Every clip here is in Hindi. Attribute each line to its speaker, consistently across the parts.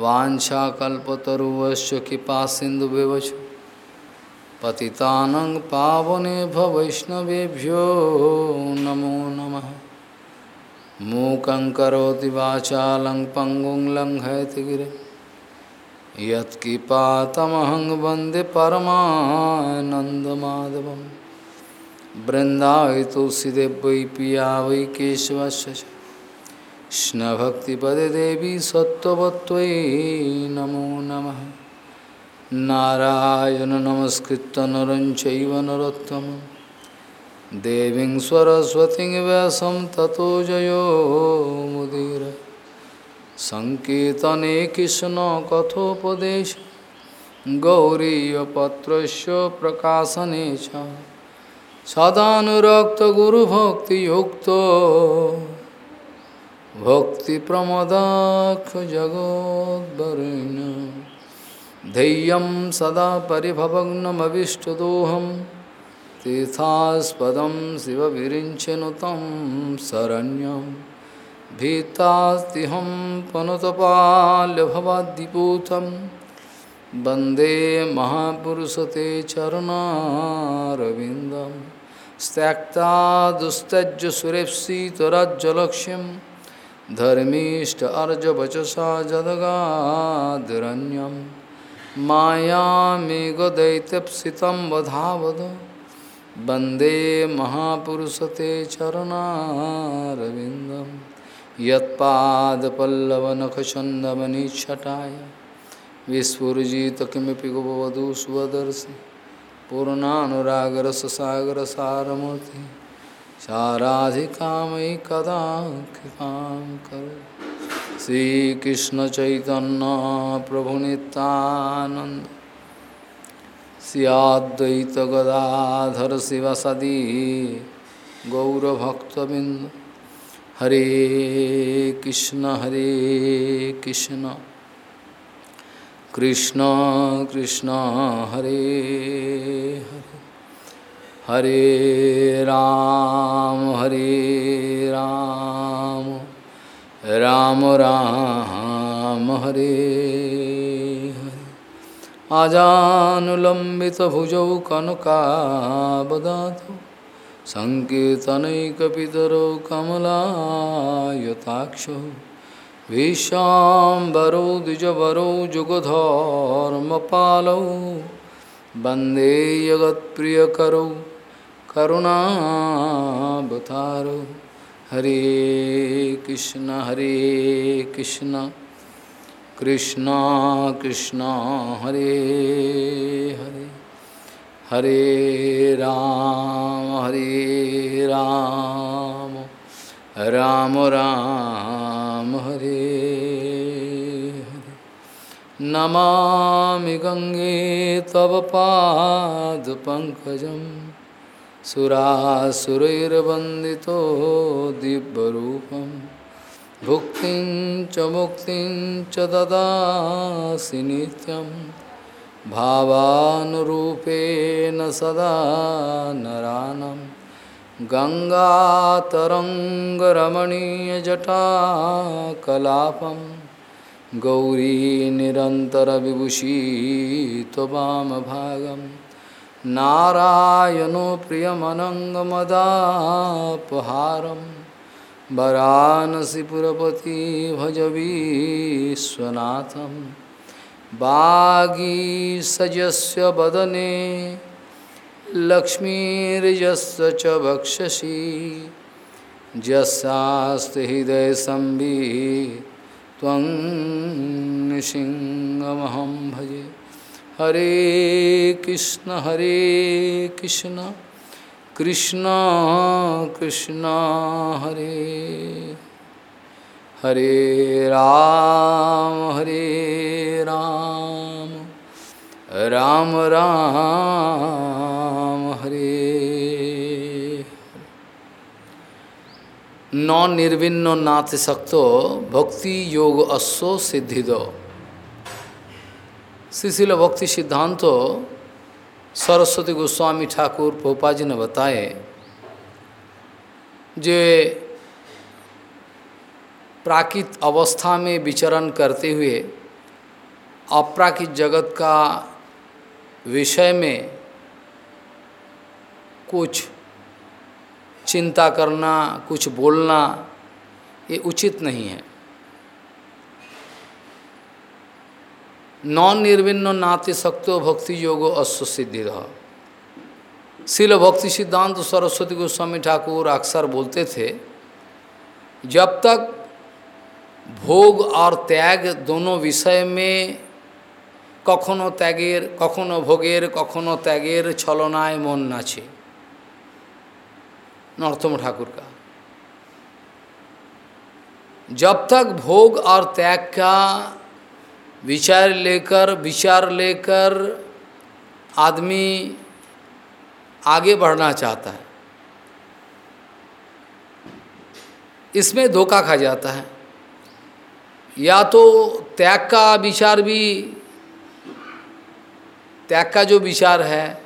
Speaker 1: वाछाकल्पतरुवश्च कृपा सिंधु पतितानं पावनेभ्य वैष्णवेभ्यो नमो नमः। मूकं करोति वाचालं पङ्गुं लङ्घयति गिरि। यत्कृपातमहं वंदे परमानन्दमाधवं तुलसीदेव वै पिया वै कृष्णभक्तिपदे देवी सत्त्ववत्त्वयि नमो नमः। नारायण नमस्कृत नरं चैव देवीं सरस्वतीं व्यासं ततो जयो मुदीर। सङ्कीर्तने कृष्णकथोपदेश गौरीयपत्रस्य प्रकाशने च। सदानुरक्तगुरुभक्तियुक्तो भक्तिप्रमदाक्षजगोद्वरेण धैर्यं सदा परिभवग्नमविष्टदोहं तीर्थास्पदं शिवविरिञ्चनु तं शरण्यं। भीतास्तिहं पनुतपाल्यभवाद्दिपूतं वंदे महापुरुषते चरणारविन्दं। त्यक्ता दुस्तज्य सुरेप्सितराज्यलक्ष्यम्। धर्मीष्ट अर्जवचसा जदगादिरण्यं। मायामेघदैत्यप्सितं वधावद। वंदे महापुरुषते चरणारविन्दं। यत्पादपल्लवनखचन्दमनिच्छटाय। विस्फुजित किमपि गोवधू स्वदर्शि पूर्णानुरागरससागरसारमूर्ति। साराधिकामयि कदा कृपां करो श्रीकृष्ण चैतन्य प्रभु नित्यानंद सियाद्वैत गदाधर शिवसदी गौरभक्तबिंद हरे कृष्ण हरे कृष्ण। कृष्ण कृष्ण, हरे हरे। हरे राम हरे राम राम राम, हरे हरे। आजानुलम्बितभुजौ कनकावदातौ सङ्कीर्तनैकपितरौ कमलायताक्षौ विशाम्बरौ द्विजवरौ, जुगधर्मपालौ वंदे जगत्प्रियकरौ करुणावतारो हरे कृष्ण हरे कृष्ण। कृष्ण कृष्ण, हरे हरे। हरे राम हरे राम। राम राम, हरे हरे। नमामि गंगे तव पाद पादपङ्कजम् सुरासुरैर्वन्दितो दिव्यरूपं भुक्तिं च मुक्तिं च ददासि नित्यं। भावानुरूपेण सदा नरानं। गङ्गातरङ्गरमणीयजटाकलापं गौरी नारायणो प्रियमनङ्गमदापहारं वरानसीपुरपति भजवीश्वनाथं वागीसजस्य वदने लक्ष्मीर्यस्य च वक्षसि यस्यास्ति हृदयसंवि त्वं सिंहमहं भजे। हरे कृष्ण हरे कृष्ण कृष्ण कृष्ण, हरे। हरे राम हरे राम। राम राम, हरे। नौ निर्विन्न नाथ सक्तो भक्ति योग अश्व सिद्धिदो। श्रीशिल भक्ति सिद्धांत सरस्वती गोस्वामी ठाकुर पोपा जी ने बताए, जे प्राकृत अवस्था में विचरण करते हुए अपराकृत जगत का विषय में कुछ चिंता करना, कुछ बोलना, ये उचित नहीं है। नॉन निर्विन्न नाते सक्तो भक्ति योगो अश्व सिद्धि रह शिल भक्ति सिद्धांत सरस्वती गोस्वामी ठाकुर अक्सर बोलते थे जब तक भोग और त्याग दोनों विषय में कखनो त्यागेर कखनो भोगेर कखनो त्यागेर छलनाय मन नाचे नरोत्तम ठाकुर का जब तक भोग और त्याग का विचार लेकर विचार लेकर आदमी आगे बढ़ना चाहता है। इसमें धोखा खा जाता है। या तो त्याग का विचार भी, त्याग का जो विचार है,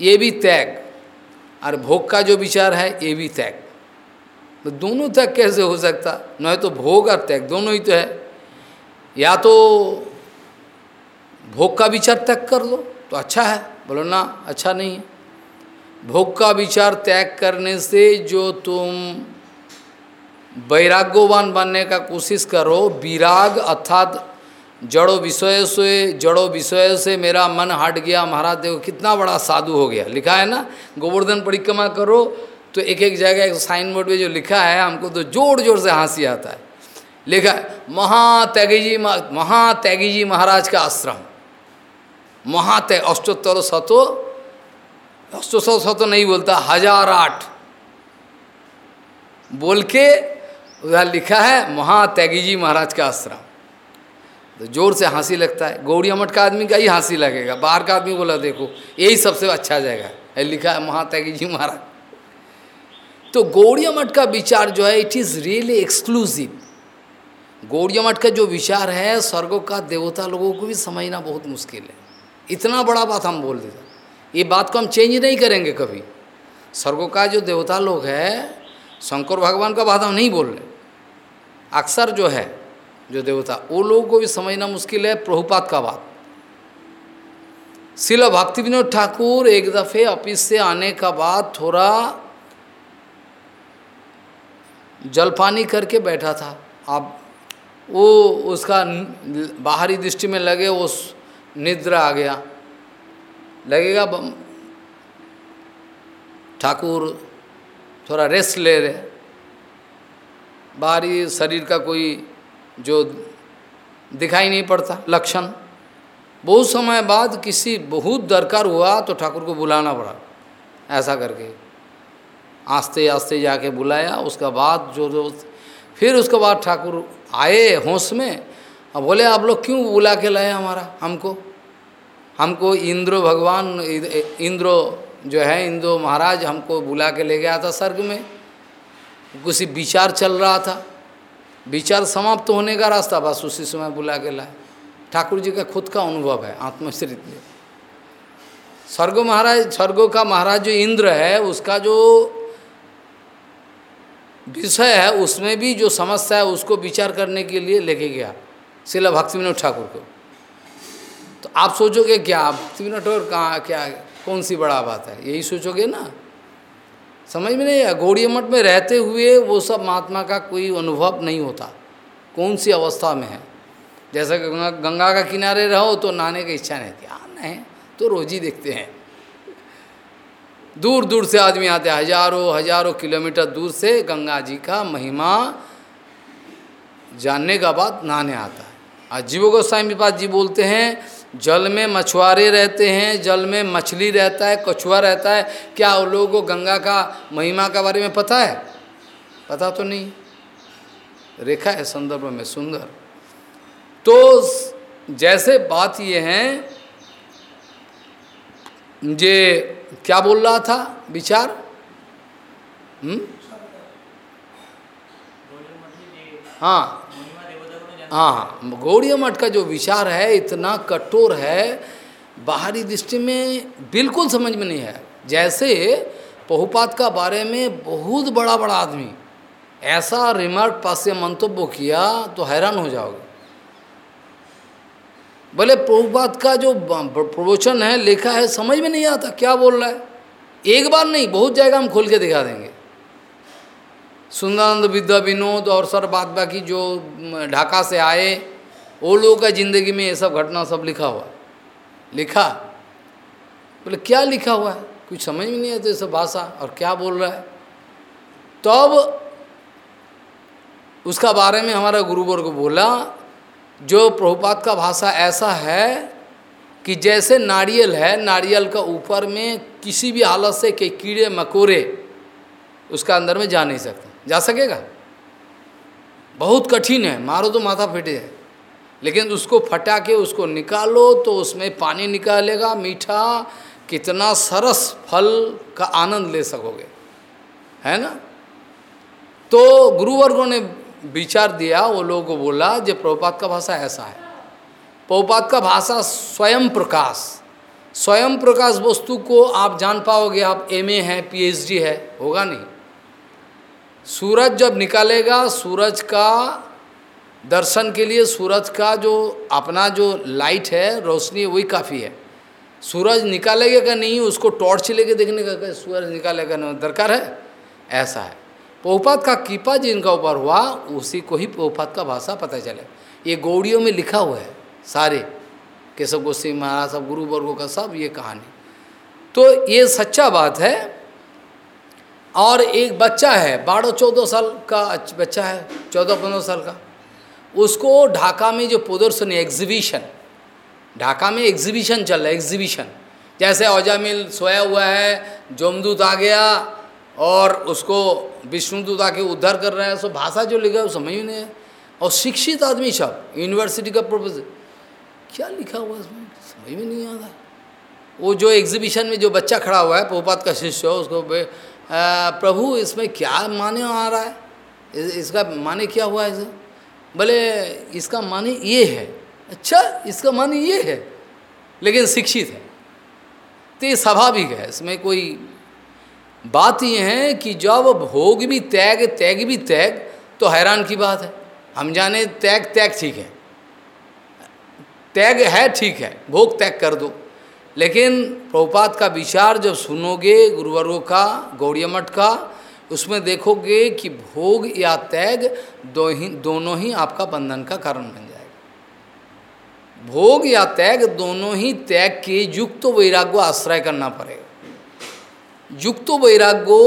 Speaker 1: ये भी त्याग, और भोग का जो विचार है, ये भी त्याग। तो दोनों त्याग कैसे हो सकता? न तो भोग और त्याग, दोनों ही तो है। या तो भोग का विचार त्याग कर लो तो अच्छा है। बोलो, ना अच्छा नहीं है। भोग का विचार त्याग करने से जो तुम वैराग्यवान बनने का कोशिश करो, विराग अर्थात जड़ो विषय से, जड़ो विषय से मेरा मन हट गया। महाराज, देखो, कितना बड़ा साधु हो गया। लिखा है ना, गोवर्धन परिक्रमा करो तो एक एक जगह एक साइन बोर्ड में जो लिखा है, हमको तो ज़ोर ज़ोर से हँसी आता है। लिखा है, महात्यागी जी महात्यागी जी महाराज का आश्रम। महात्याग अष्टोत्तर सतो अष्टोत्तर सतो नहीं बोलता, हज़ार आठ। बोल के उधर लिखा है, महात्यागी जी महाराज का आश्रम। तो ज़ोर से हँसी लगता है। गौड़िया मठ का आदमी का ही हँसी लगेगा। बाहर का आदमी बोला, देखो, यही सबसे अच्छा जगह है। लिखा है महात्यागी जी महाराज। तो गौड़िया मठ का विचार जो है it is really exclusive Gaudiya Math का जो विचार है, स्वर्गों का देवता लोगों को भी समझना बहुत मुश्किल है। इतना बड़ा बात हम बोल देते ये बात को हम चेंज नहीं करेंगे कभी। स्वर्गों का जो देवता लोग है, शंकर भगवान का बात हम नहीं बोल रहे। अक्सर जो है, जो देवता, वो लोगों को भी समझना मुश्किल है प्रभुपात का बात। शिल भक्ति विनोद ठाकुर एक दफ़े ऑफ़िस से आने का बाद थोड़ा जलपानी करके बैठा था। अब वो उसका बाहरी दृष्टि में लगे वो निद्रा आ गया। लगेगा ठाकुर, थोड़ा रेस्ट ले रहे बाहरी शरीर का कोई जो दिखाई नहीं पड़ता, लक्षण। बहुत समय बाद किसी बहुत दरकार हुआ तो ठाकुर को बुलाना पड़ा, ऐसा करके। आस्ते आस्ते जाके बुलाया, उसका बाद जो जो, फिर उसके बाद ठाकुर आए होश में, और बोले, आप लोग क्यों बुला के लाए हमारा, हमको? हमको इंद्र भगवान, इंद्र जो है, इंद्र महाराज हमको बुला के ले गया था स्वर्ग में। कुछ विचार चल रहा था। विचार समाप्त होने का रास्ता बस उसी समय बुला के लाए। ठाकुर जी का खुद का अनुभव है आत्मश्रित स्वर्ग महाराज, स्वर्गो का महाराज जो इंद्र है, उसका जो विषय है, उसमें भी जो समस्या है, उसको विचार करने के लिए लेके गया। शिला भक्ति ठाकुर को। तो आप सोचोगे क्या विनोद ठाकुर कहाँ क्या कौन सी बड़ा बात है? यही सोचोगे ना? समझ में नहीं गौड़ी मठ में रहते हुए वो सब महात्मा का कोई अनुभव नहीं होता। कौन सी अवस्था में है? जैसा कि गंगा, गंगा का किनारे रहो तो नहाने की इच्छा नहीं थी हाँ नहीं तो रोज ही देखते हैं। दूर दूर से आदमी आते हैं। हज़ारों हज़ारों किलोमीटर दूर से गंगा जी का महिमा जानने का बाद नहाने आता है। आज जीवो गोस्वामी पास जी बोलते हैं जल में मछुआरे रहते हैं, जल में मछली रहता है, कछुआ रहता है। क्या उन लोगों को गंगा का महिमा के बारे में पता है? पता तो नहीं। रेखा है संदर्भ में, सुंदर। तो जैसे बात ये है, जे क्या बोल रहा था विचार? हम्म? हाँ हाँ। हाँ गौड़ी मठ का जो विचार है, इतना कठोर है, बाहरी दृष्टि में बिल्कुल समझ में नहीं है। जैसे पहुपात का बारे में बहुत बड़ा बड़ा आदमी, ऐसा रिमार्क पास से मंतव्य किया तो हैरान हो जाओगे। बोले प्रभुपात का जो प्रवचन है, लिखा है, समझ में नहीं आता, क्या बोल रहा है? एक बार नहीं, बहुत जगह हम खोल के दिखा देंगे। सुंदरानंद विद्या विनोद और सर बात बाकी जो ढाका से आए, वो लोगों का ज़िंदगी में ये सब घटना सब लिखा हुआ लिखा? बोले, क्या लिखा हुआ है? कुछ समझ में नहीं आता ये सब भाषा, और क्या बोल रहा है? तब तो उसका बारे में हमारा गुरुवर को बोला, जो प्रभुपात का भाषा ऐसा है कि जैसे नारियल है, नारियल का ऊपर में किसी भी हालत से के कीड़े मकोड़े, उसका अंदर में जा नहीं सकते। जा सकेगा? बहुत कठिन है, मारो तो माथा फिटे है लेकिन उसको फटा के उसको निकालो तो उसमें पानी निकालेगा, मीठा, कितना सरस फल का आनंद ले सकोगे। है ना? तो गुरुवर्गों ने विचार दिया, वो लोगों को बोला जो प्रभुपात का भाषा ऐसा है। प्रभुपात का भाषा स्वयं प्रकाश। स्वयं प्रकाश वस्तु को आप जान पाओगे, आप एमए है पीएचडी है, होगा नहीं। सूरज जब निकालेगा, सूरज का दर्शन के लिए सूरज का जो अपना जो लाइट है, रोशनी वही काफ़ी है। सूरज निकालेगा का नहीं, उसको टॉर्च लेके देखने का सूरज निकालेगा नहीं, दरकार है? ऐसा है। पोपात का कीपा जिनका ऊपर हुआ, उसी को ही पोपात का भाषा पता चले। ये गौड़ियों में लिखा हुआ है, सारे। केशव गोस्वी महाराज, सब गुरु वर्गों का सब ये कहानी। तो ये सच्चा बात है और एक बच्चा है, बारह चौदह साल का बच्चा है, चौदह पंद्रह साल का। उसको ढाका में जो प्रदर्शन एग्जीबिशन ढाका में एग्जीबिशन चल रहा है एग्जीबिशन जैसे औजामिल सोया हुआ है, जोमदूत आ गया और उसको विष्णुदूत आके उद्धार कर रहे हैं सो भाषा जो लिखा है वो समझ नहीं है और शिक्षित आदमी सब यूनिवर्सिटी का प्रोफेसर क्या लिखा हुआ इसमें समझ में नहीं आता वो जो एग्जीबिशन में जो बच्चा खड़ा हुआ है पोपात का शिष्य उसको प्रभु इसमें क्या माने आ रहा है? इस, इसका माने क्या हुआ इसे? बोले इसका माने ये है। अच्छा इसका माने ये है लेकिन शिक्षित है। तो ये स्वाभाविक है इसमें कोई बात ये है कि जब भोग भी त्याग त्याग भी त्याग तो हैरान की बात है। हम जाने त्याग त्याग ठीक है। त्याग है ठीक है भोग त्याग कर दो। लेकिन प्रभुपात का विचार जब सुनोगे, गुरुवरों का, गौड़िया मठ का, उसमें देखोगे कि भोग या त्याग दो ही दोनों ही आपका बंधन का कारण बन जाएगा। भोग या त्याग दोनों ही त्याग के युक्त तो वैराग्य आश्रय करना पड़ेगा। युक्त वैराग्यो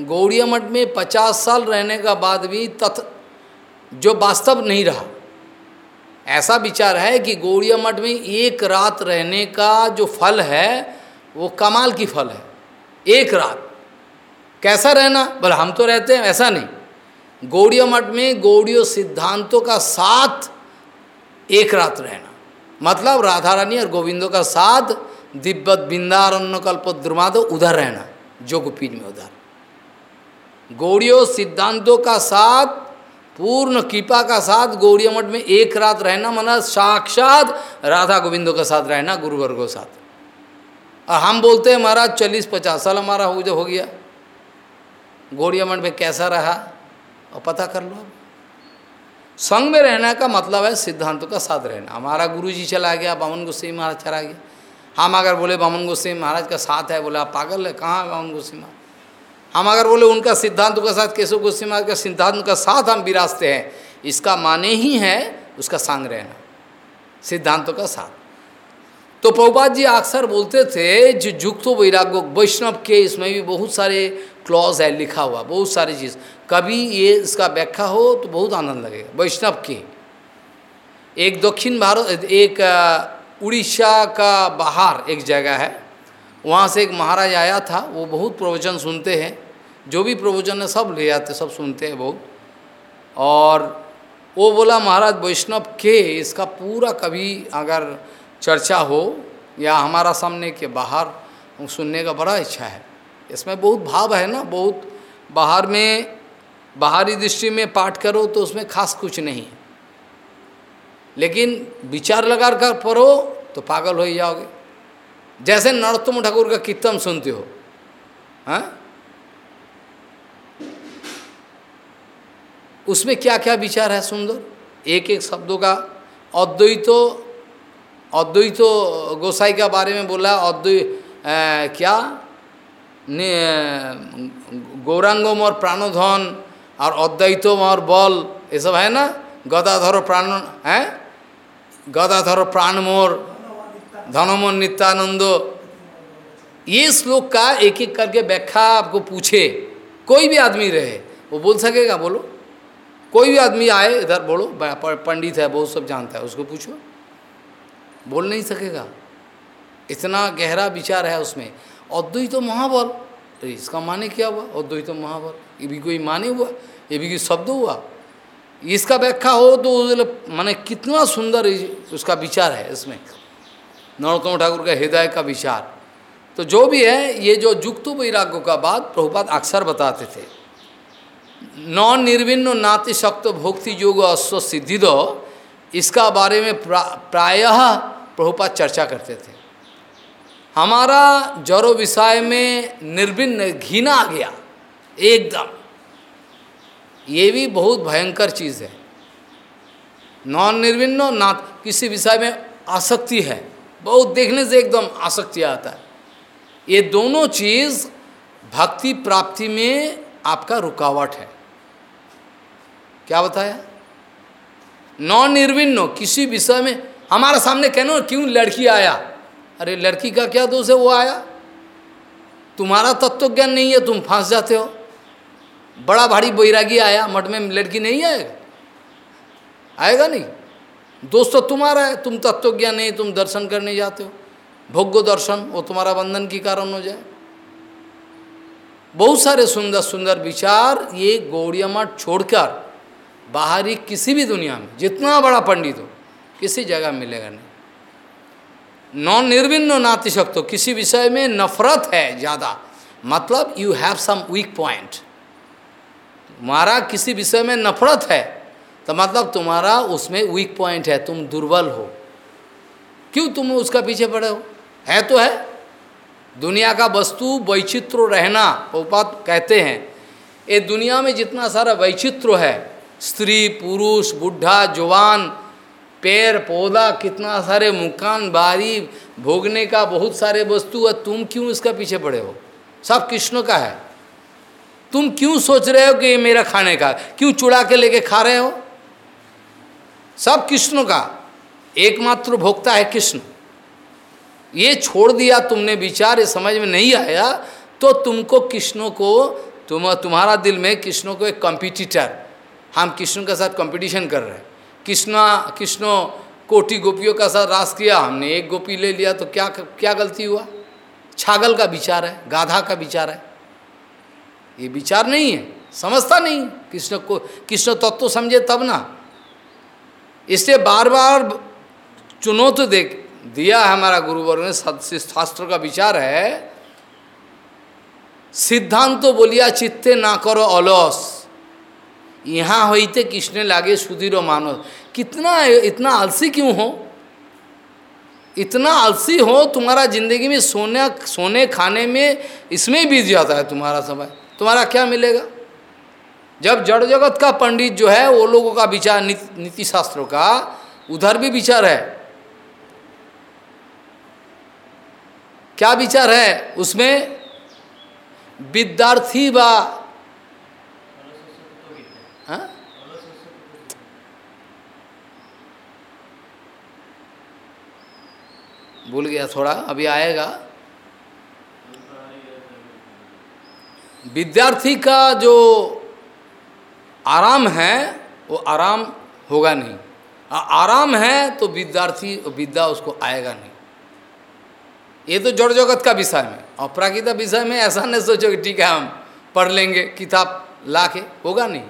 Speaker 1: गौड़िया मठ में पचास साल रहने का बाद भी तथ, जो वास्तव नहीं रहा ऐसा विचार है कि गौड़िया मठ में एक रात रहने का जो फल है, वो कमाल की फल है। एक रात। कैसा रहना? बोले, हम तो रहते हैं, ऐसा नहीं। गौड़िया मठ में गौड़ियों सिद्धांतों का साथ एक रात रहना। मतलब राधा रानी और गोविंदों का साथ दिव्यत बिंदारण्य कल्प द्रुमाद उधर रहना जो जोगपीठ में उधर। गौड़ियों सिद्धांतों का साथ पूर्ण कृपा का साथ गौड़ी मठ में एक रात रहना मना, साक्षात राधा गोविंदों के साथ रहना, गुरुवर्ग के साथ। और हम बोलते हैं, महाराज, चालीस पचास साल हमारा हो जो हो गया। गौड़िया मठ में कैसा रहा? और पता कर लो संग में रहने का मतलब है सिद्धांतों का साथ रहना। हमारा गुरु जी चला गया, बामन गोस्वी महाराज चला गया। हम अगर बोले, बामन गोस्वी महाराज का साथ है, बोले, आप पागल है, कहाँ बामन गोस्वी महाराज? हम अगर बोले उनका सिद्धांत के साथ, केशव गोस्वी महाराज का सिद्धांत का साथ हम विराजते हैं, इसका माने ही है उसका संग रहना, सिद्धांतों का साथ। तो प्रभुपाद जी अक्सर बोलते थे, जो युक्त वैराग्य, वैष्णव के इसमें भी बहुत सारे क्लॉज है, लिखा हुआ, बहुत सारी चीज़। कभी ये इसका व्याख्या हो तो बहुत आनंद लगेगा, वैष्णव के। एक दक्षिण भारत, एक उड़ीसा का बाहर एक जगह है वहाँ से एक महाराज आया था, वो बहुत प्रवचन सुनते हैं, जो भी प्रवचन है सब ले आते, सब सुनते हैं बहुत। और वो बोला, महाराज वैष्णव के, इसका पूरा कभी अगर चर्चा हो या हमारा सामने के बाहर सुनने का बड़ा इच्छा है। इसमें बहुत भाव है ना, बहुत। बाहर में, बाहरी दृष्टि में पाठ करो तो उसमें खास कुछ नहीं है। लेकिन विचार लगा कर पढ़ो तो पागल हो ही जाओगे। जैसे नरोत्तम ठाकुर का कीर्तन सुनते हो हाँ? उसमें क्या क्या विचार है सुंदर? एक एक शब्दों का। अद्वैतो अद्वैतो गोसाई का बारे में बोला अद्वैत क्या? गौरांगम और प्राणोधन और अद्वैतम और बल, ये सब है ना? गदाधर प्राण, है? गदाधर प्राण मोर। धनमोर नित्यानंद, ये श्लोक का एक एक करके व्याख्या आपको पूछे। कोई भी आदमी रहे, वो बोल सकेगा, बोलो। कोई भी आदमी आए, इधर बोलो पंडित है बहुत सब जानता है, उसको पूछो। बोल नहीं सकेगा। इतना गहरा विचार है उसमें। अद्वैत तो महाबल तो इसका माने क्या हुआ? अद्वैत तो महाबल। ये भी कोई माने हुआ? ये भी कोई शब्द हुआ? इसका व्याख्या हो तो माने कितना सुंदर उसका विचार है इसमें। नरोत्तम ठाकुर का हृदय का विचार तो जो भी है, ये जो जुक्त वैराग्य का बात प्रभुपात अक्सर बताते थे। नॉन निर्विन्न नाति शक्त भोक्ति योग अश्व सिद्धिदो, इसका बारे में प्रायः प्रभुपात चर्चा करते थे। हमारा जरो विषय में निर्विन्न घीना आ गया, एकदम। ये भी बहुत भयंकर चीज़ है। नॉन निर्विन्न ना किसी विषय में आसक्ति है। बहुत देखने से एकदम आसक्ति आता है। ये दोनों चीज़ भक्ति प्राप्ति में आपका रुकावट है। क्या बताया? नॉन निर्विन्न किसी विषय में हमारे सामने कहना, क्यों लड़की आया? अरे, लड़की का क्या दोष है? वो आया। तुम्हारा तत्व ज्ञान नहीं है, तुम फंस जाते हो। बड़ा भारी बैरागी आया, मठ में लड़की नहीं आएगा। आएगा नहीं। दोस्त तो तुम्हारा है, तुम तत्व ज्ञान नहीं, तुम दर्शन करने जाते हो। भोग्य दर्शन, वो तुम्हारा बंधन के कारण हो जाए। बहुत सारे सुंदर सुंदर विचार ये गौड़िया मठ छोड़कर बाहरी किसी भी दुनिया में, जितना बड़ा पंडित हो, किसी जगह मिलेगा नहीं। नॉन निर्विन्न नाति सकते किसी विषय में नफरत है ज़्यादा। मतलब you have some weak point तुम्हारा किसी विषय में नफरत है तो मतलब तुम्हारा उसमें वीक पॉइंट है, तुम दुर्बल हो। क्यों तुम उसका पीछे पड़े हो? है तो है। दुनिया का वस्तु वैचित्र रहना उपात कहते हैं। ये दुनिया में जितना सारा वैचित्र है, स्त्री, पुरुष, बुढ़ा, जवान पेड़ पौधा, कितना सारे मुकान, बारी, भोगने का बहुत सारे वस्तु है, तुम क्यों इसका पीछे पड़े हो? सब कृष्ण का है। तुम क्यों सोच रहे हो कि ये मेरा खाने का? क्यों चुड़ा के लेके खा रहे हो? सब कृष्ण का, एकमात्र भोक्ता है कृष्ण। ये छोड़ दिया तुमने विचार, ये समझ में नहीं आया तो तुमको कृष्ण को, तुम, तुम्हारा दिल में कृष्ण को एक कंपिटिटर हम कृष्ण के साथ कंपटीशन कर रहे हैं। कृष्णा, कृष्णो कोटि गोपियों का साथ रास किया, हमने एक गोपी ले लिया तो क्या क्या गलती हुआ? छागल का विचार है, गाधा का विचार है। ये विचार नहीं है, समझता नहीं, कृष्ण को, कृष्ण तत्व तो समझे तब ना। इसलिए बार बार चुनौती तो देख, दिया हमारा गुरुवर्ग ने शास्त्र का विचार है, सिद्धांत तो बोलिया, चित्ते ना करो अलस। यहाँ होते किसने लागे सुधीर मानव कितना, इतना आलसी क्यों हो? इतना आलसी हो, तुम्हारा ज़िंदगी में सोने सोने खाने में इसमें बीत जाता है तुम्हारा समय। तुम्हारा क्या मिलेगा? जब जड़ जगत का पंडित जो है, वो लोगों का विचार, नीति शास्त्रों का, उधर भी विचार है। क्या विचार है उसमें? विद्यार्थी व हाँ? भूल गया थोड़ा, अभी आएगा। विद्यार्थी का जो आराम है, वो आराम होगा नहीं। आराम है तो विद्यार्थी, विद्या उसको आएगा नहीं। ये तो जड़ जगत का विषय में। और प्राकृतिक विषय में ऐसा नहीं सोचो कि ठीक है, हम पढ़ लेंगे, किताब ला के होगा नहीं।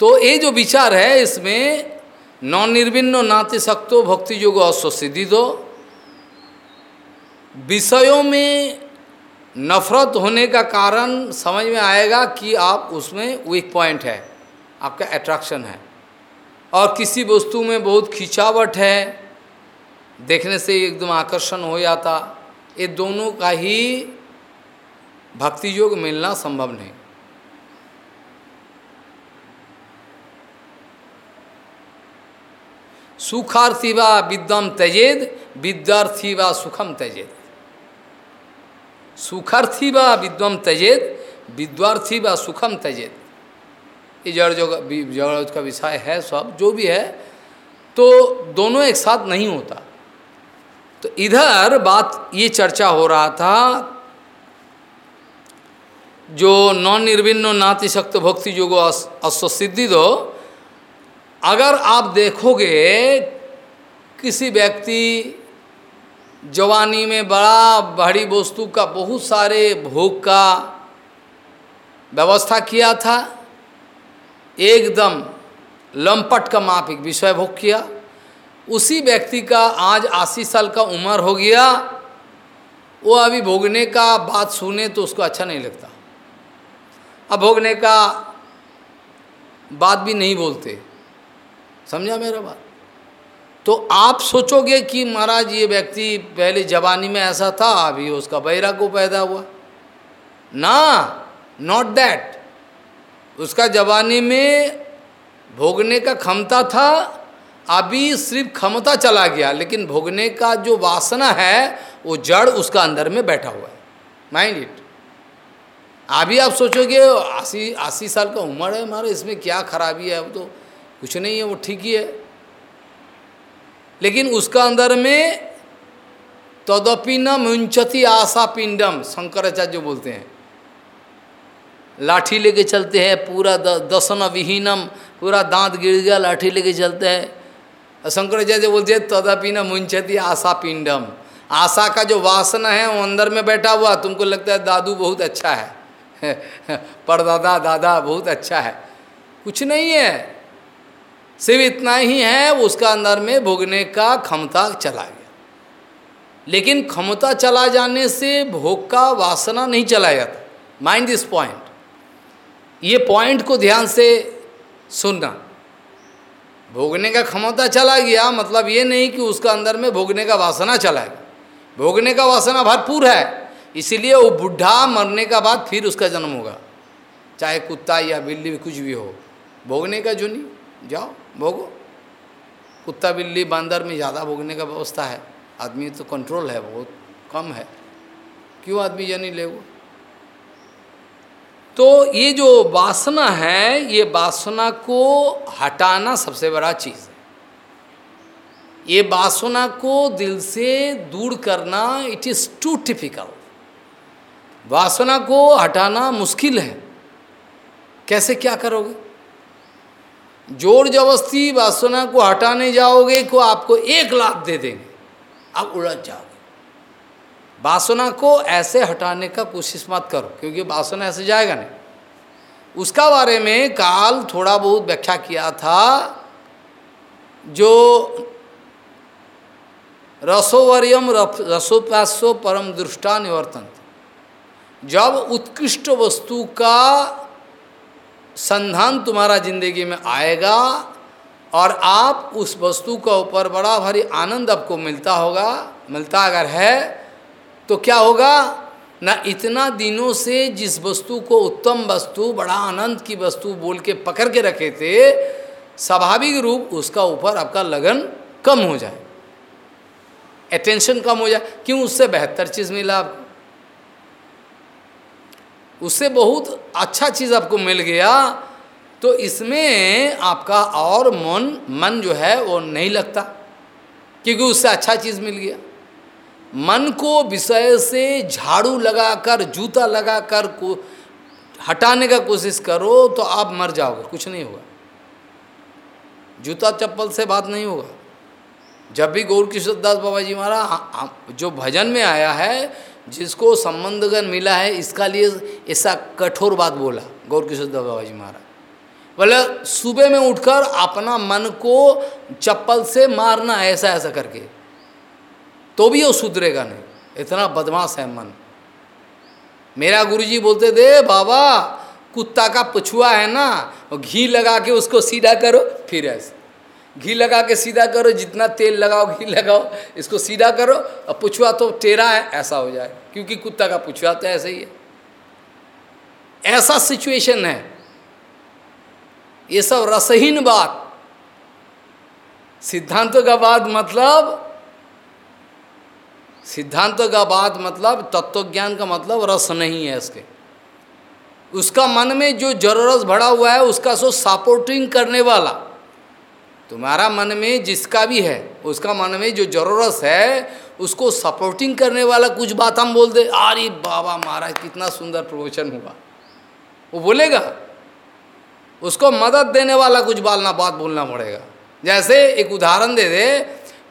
Speaker 1: तो ये जो विचार है इसमें नौ निर्विन्न नाते सक्तो भक्ति योग अस्वसिद्धि दो विषयों में नफरत होने का कारण समझ में आएगा कि आप उसमें वीक पॉइंट है, आपका अट्रैक्शन है। और किसी वस्तु में बहुत खिंचावट है, देखने से एकदम आकर्षण हो जाता, ये दोनों का ही भक्ति योग मिलना संभव नहीं। सुखार्थी व विद्यम त्यजेद विद्यार्थी व सुखम त्यजेद। सुखार्थी व विद्वम त्यजेद विद्वार्थी व सुखम त्यजेद। ये जड़ जो जड़ का विषय है सब, जो भी है तो दोनों एक साथ नहीं होता। तो इधर बात ये चर्चा हो रहा था, जो नॉन निर्विन्न नातिशक्त भक्ति योगो अश्वसिद्धि दो, अगर आप देखोगे, किसी व्यक्ति जवानी में बड़ा बड़ी वस्तु का बहुत सारे भोग का व्यवस्था किया था। एकदम लंपट का मापिक विषय भोग किया। उसी व्यक्ति का आज अस्सी साल का उम्र हो गया। वो अभी भोगने का बात सुने तो उसको अच्छा नहीं लगता। अब भोगने का बात भी नहीं बोलते। समझा मेरा बात? तो आप सोचोगे कि महाराज, ये व्यक्ति पहले जवानी में ऐसा था, अभी उसका बैरा को पैदा हुआ। ना नॉट दैट उसका जवानी में भोगने का क्षमता था, अभी सिर्फ़ क्षमता चला गया, लेकिन भोगने का जो वासना है, वो जड़ उसका अंदर में बैठा हुआ है। माइंड इट अभी आप सोचोगे अस्सी अस्सी साल का उम्र है हमारा इसमें क्या खराबी है, अब तो कुछ नहीं है, वो ठीक ही है। लेकिन उसका अंदर में तदपि न मुंचती आशा पिंडम शंकराचार्य बोलते हैं। लाठी लेके चलते हैं, पूरा दसन विहीनम, पूरा दांत गिर गया, लाठी लेके चलते हैं। शंकराचार्य बोलते हैं तदपि न मुंचती आशा पिंडम आशा का जो वासना है, वो अंदर में बैठा हुआ, तुमको लगता है दादू बहुत अच्छा है। परदादा, दादा बहुत अच्छा है। कुछ नहीं है। सिर्फ़ इतना ही है उसका अंदर में भोगने का क्षमता चला गया। लेकिन क्षमता चला जाने से भोग का वासना नहीं चला जाता। माइंड दिस पॉइंट ये पॉइंट को ध्यान से सुनना। भोगने का क्षमता चला गया मतलब ये नहीं कि उसका अंदर में भोगने का वासना चला गया। भोगने का वासना भरपूर है, इसीलिए वो बुढ़ा मरने का बाद फिर उसका जन्म होगा। चाहे कुत्ता या बिल्ली कुछ भी हो, भोगने का जो नहीं, जाओ। भोगो। कुत्ता बिल्ली बंदर में ज़्यादा भोगने का व्यवस्था है। आदमी तो कंट्रोल है, बहुत कम है। क्यों आदमी जनी ले वो तो ये जो वासना है, ये वासना को हटाना सबसे बड़ा चीज़ है। ये वासना को दिल से दूर करना इट इज़ टू टिपिकल वासना को हटाना मुश्किल है। कैसे क्या करोगे? ज़ोर जबरस्ती वासना को हटाने जाओगे को आपको एक लाख दे देंगे, आप उड़द जाओगे। वासना को ऐसे हटाने का कोशिश मत करो, क्योंकि वासना ऐसे जाएगा नहीं। उसका बारे में काल थोड़ा बहुत व्याख्या किया था, जो रसोवर्यम रसोप्यासो परम दृष्टा निवर्तन जब उत्कृष्ट वस्तु का संधान तुम्हारा ज़िंदगी में आएगा और आप उस वस्तु का ऊपर बड़ा भारी आनंद आपको मिलता होगा। मिलता अगर है तो क्या होगा? ना इतना दिनों से जिस वस्तु को उत्तम वस्तु, बड़ा आनंद की वस्तु बोल के पकड़ के रखे थे, स्वाभाविक रूप उसका ऊपर आपका लगन कम हो जाए। अटेंशन कम हो जाए। क्यों? उससे बेहतर चीज़ मिला आपको। उससे बहुत अच्छा चीज़ आपको मिल गया तो इसमें आपका और मन मन जो है वो नहीं लगता, क्योंकि उससे अच्छा चीज़ मिल गया। मन को विषय से झाड़ू लगाकर, जूता लगाकर को हटाने का कोशिश करो तो आप मर जाओगे, कुछ नहीं होगा। जूता चप्पल से बात नहीं होगा। जब भी गौर बाबा जी महाराज जो भजन में आया है जिसको संबंधगन मिला है, इसका लिए ऐसा कठोर बात बोला गौर किशोर बाबा जी महाराज। बोले, सुबह में उठकर अपना मन को चप्पल से मारना ऐसा ऐसा करके। तो भी वो सुधरेगा नहीं। इतना बदमाश है मन। मेरा गुरुजी बोलते थे बाबा, कुत्ता का पछुआ है ना, घी लगा के उसको सीधा करो, फिर ऐसे। घी लगा के सीधा करो, जितना तेल लगाओ, घी लगाओ, इसको सीधा करो और पुछुआ तो टेरा है, ऐसा हो जाए, क्योंकि कुत्ता का पुछुआ तो ऐसे ही है। ऐसा सिचुएशन है। ये सब रसहीन बात। सिद्धांतों का बात मतलब सिद्धांतों का बात मतलब तत्वज्ञान का मतलब रस नहीं है इसके। उसका मन में जो ज़रूरत भरा हुआ है, उसका सो सपोर्टिंग करने वाला। तुम्हारा मन में जिसका भी है, उसका मन में जो ज़रूरत है, उसको सपोर्टिंग करने वाला कुछ बात हम बोल दे, अरे बाबा महाराज, कितना सुंदर प्रवचन हुआ। वो बोलेगा। उसको मदद देने वाला कुछ बालना, बात बोलना पड़ेगा। जैसे एक उदाहरण दे दे,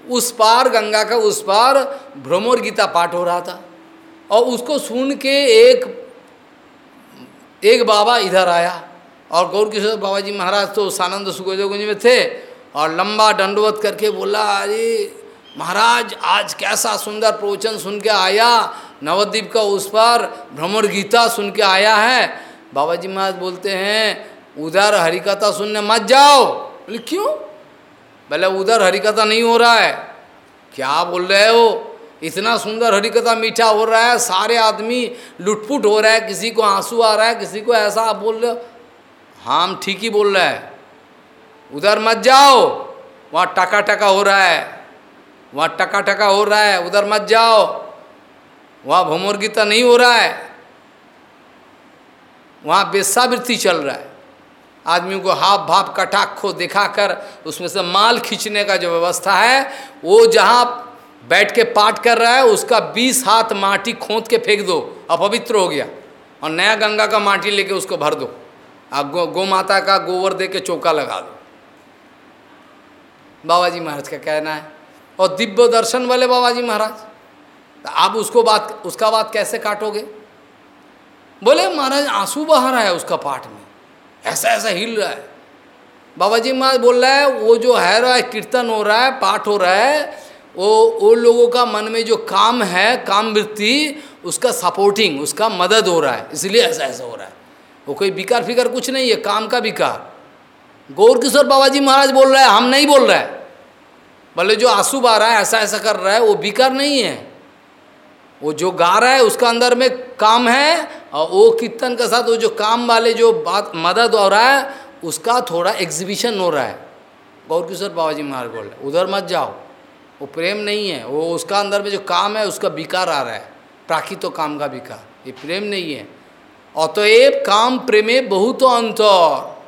Speaker 1: उस पार, गंगा का उस पार भ्रमोर गीता पाठ हो रहा था और उसको सुन के एक एक बाबा इधर आया और गौर किशोर बाबा जी महाराज तो सानंद सुगोजोगुंज में थे और लंबा दंडवत करके बोला, अरे महाराज, आज कैसा सुंदर प्रवचन सुन के आया। नवद्वीप का उस पर भ्रमण गीता सुन के आया है। बाबा जी महाराज बोलते हैं, उधर हरिकथा सुनने मत जाओ। बोले, क्यों? भले उधर हरिकथा नहीं हो रहा है। क्या बोल रहे हो? इतना सुंदर हरिकथा मीठा हो रहा है, सारे आदमी लुटपुट हो रहा है, किसी को आँसू आ रहा है, किसी को ऐसा आप बोल रहे हो? हाँ हम ठीक ही बोल रहे हैं। उधर मत जाओ। वहाँ टका टका हो रहा है। वहाँ टका टका हो रहा है। उधर मत जाओ। वहाँ भमोर गीता नहीं हो रहा है। वहाँ बेसावृत्ति चल रहा है। आदमी को हाफ़ भाप कटाखो दिखाकर उसमें से माल खींचने का जो व्यवस्था है वो जहाँ बैठ के पाठ कर रहा है उसका बीस हाथ माटी खोद के फेंक दो। अपवित्र हो गया। और नया गंगा का माटी लेके उसको भर दो। आप गो, गौ माता का गोबर दे के चौका लगा दो। बाबा जी महाराज का कहना है। और दिव्य दर्शन वाले बाबा जी महाराज तो आप उसको बात, उसका बात कैसे काटोगे? बोले, महाराज, आँसू बहा रहा है उसका पाठ में। ऐसा ऐसा हिल रहा है। बाबा जी महाराज बोल रहा है, वो जो है रहा है, कीर्तन हो रहा है, पाठ हो रहा है, वो वो लोगों का मन में जो काम है, काम वृत्ति, उसका सपोर्टिंग उसका मदद हो रहा है। इसलिए ऐसा ऐसा हो रहा है। वो कोई विकार फिकार कुछ नहीं है, काम का विकार गौर किशोर बाबा जी महाराज बोल रहे हैं, हम नहीं बोल रहे। हैं बोले जो आँसू बा रहा है, ऐसा ऐसा कर रहा है, वो विकार नहीं है। वो जो गा रहा है, उसका अंदर में काम है, और वो कीर्तन के साथ वो जो काम वाले जो बात, मदद हो रहा है, उसका थोड़ा एग्जीबिशन हो रहा है। गौर किशोर बाबा जी महाराज बोल रहे उधर मत जाओ। वो प्रेम नहीं है, वो उसका अंदर में जो काम है, उसका विकार आ रहा है। प्राकृत तो काम का विकार ये प्रेम नहीं है। अतएव काम प्रेमे बहुत अंतर।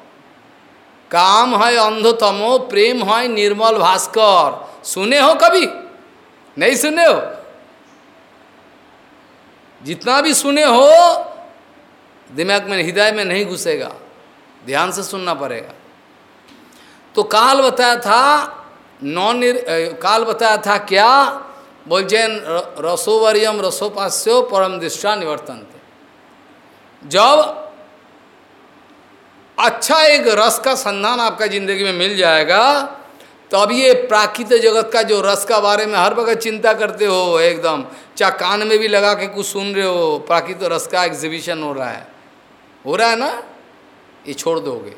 Speaker 1: काम है अंधतमो, प्रेम है निर्मल भास्कर। सुने हो कभी? नहीं सुने हो? जितना भी सुने हो, दिमाग में, हृदय में नहीं घुसेगा। ध्यान से सुनना पड़ेगा। तो काल बताया था नॉन काल बताया था क्या? बोल जैन रसोवर्यम, रसोपास्यो, परम दृष्टा निवर्तन थे जब अच्छा एक रस का संधान आपका ज़िंदगी में मिल जाएगा तो अब ये प्राकृतिक जगत का जो रस का बारे में हर वक्त चिंता करते हो एकदम, चाहे कान में भी लगा के कुछ सुन रहे हो प्राकृतिक रस का एग्जीबिशन हो रहा है। हो रहा है ना? ये छोड़ दोगे।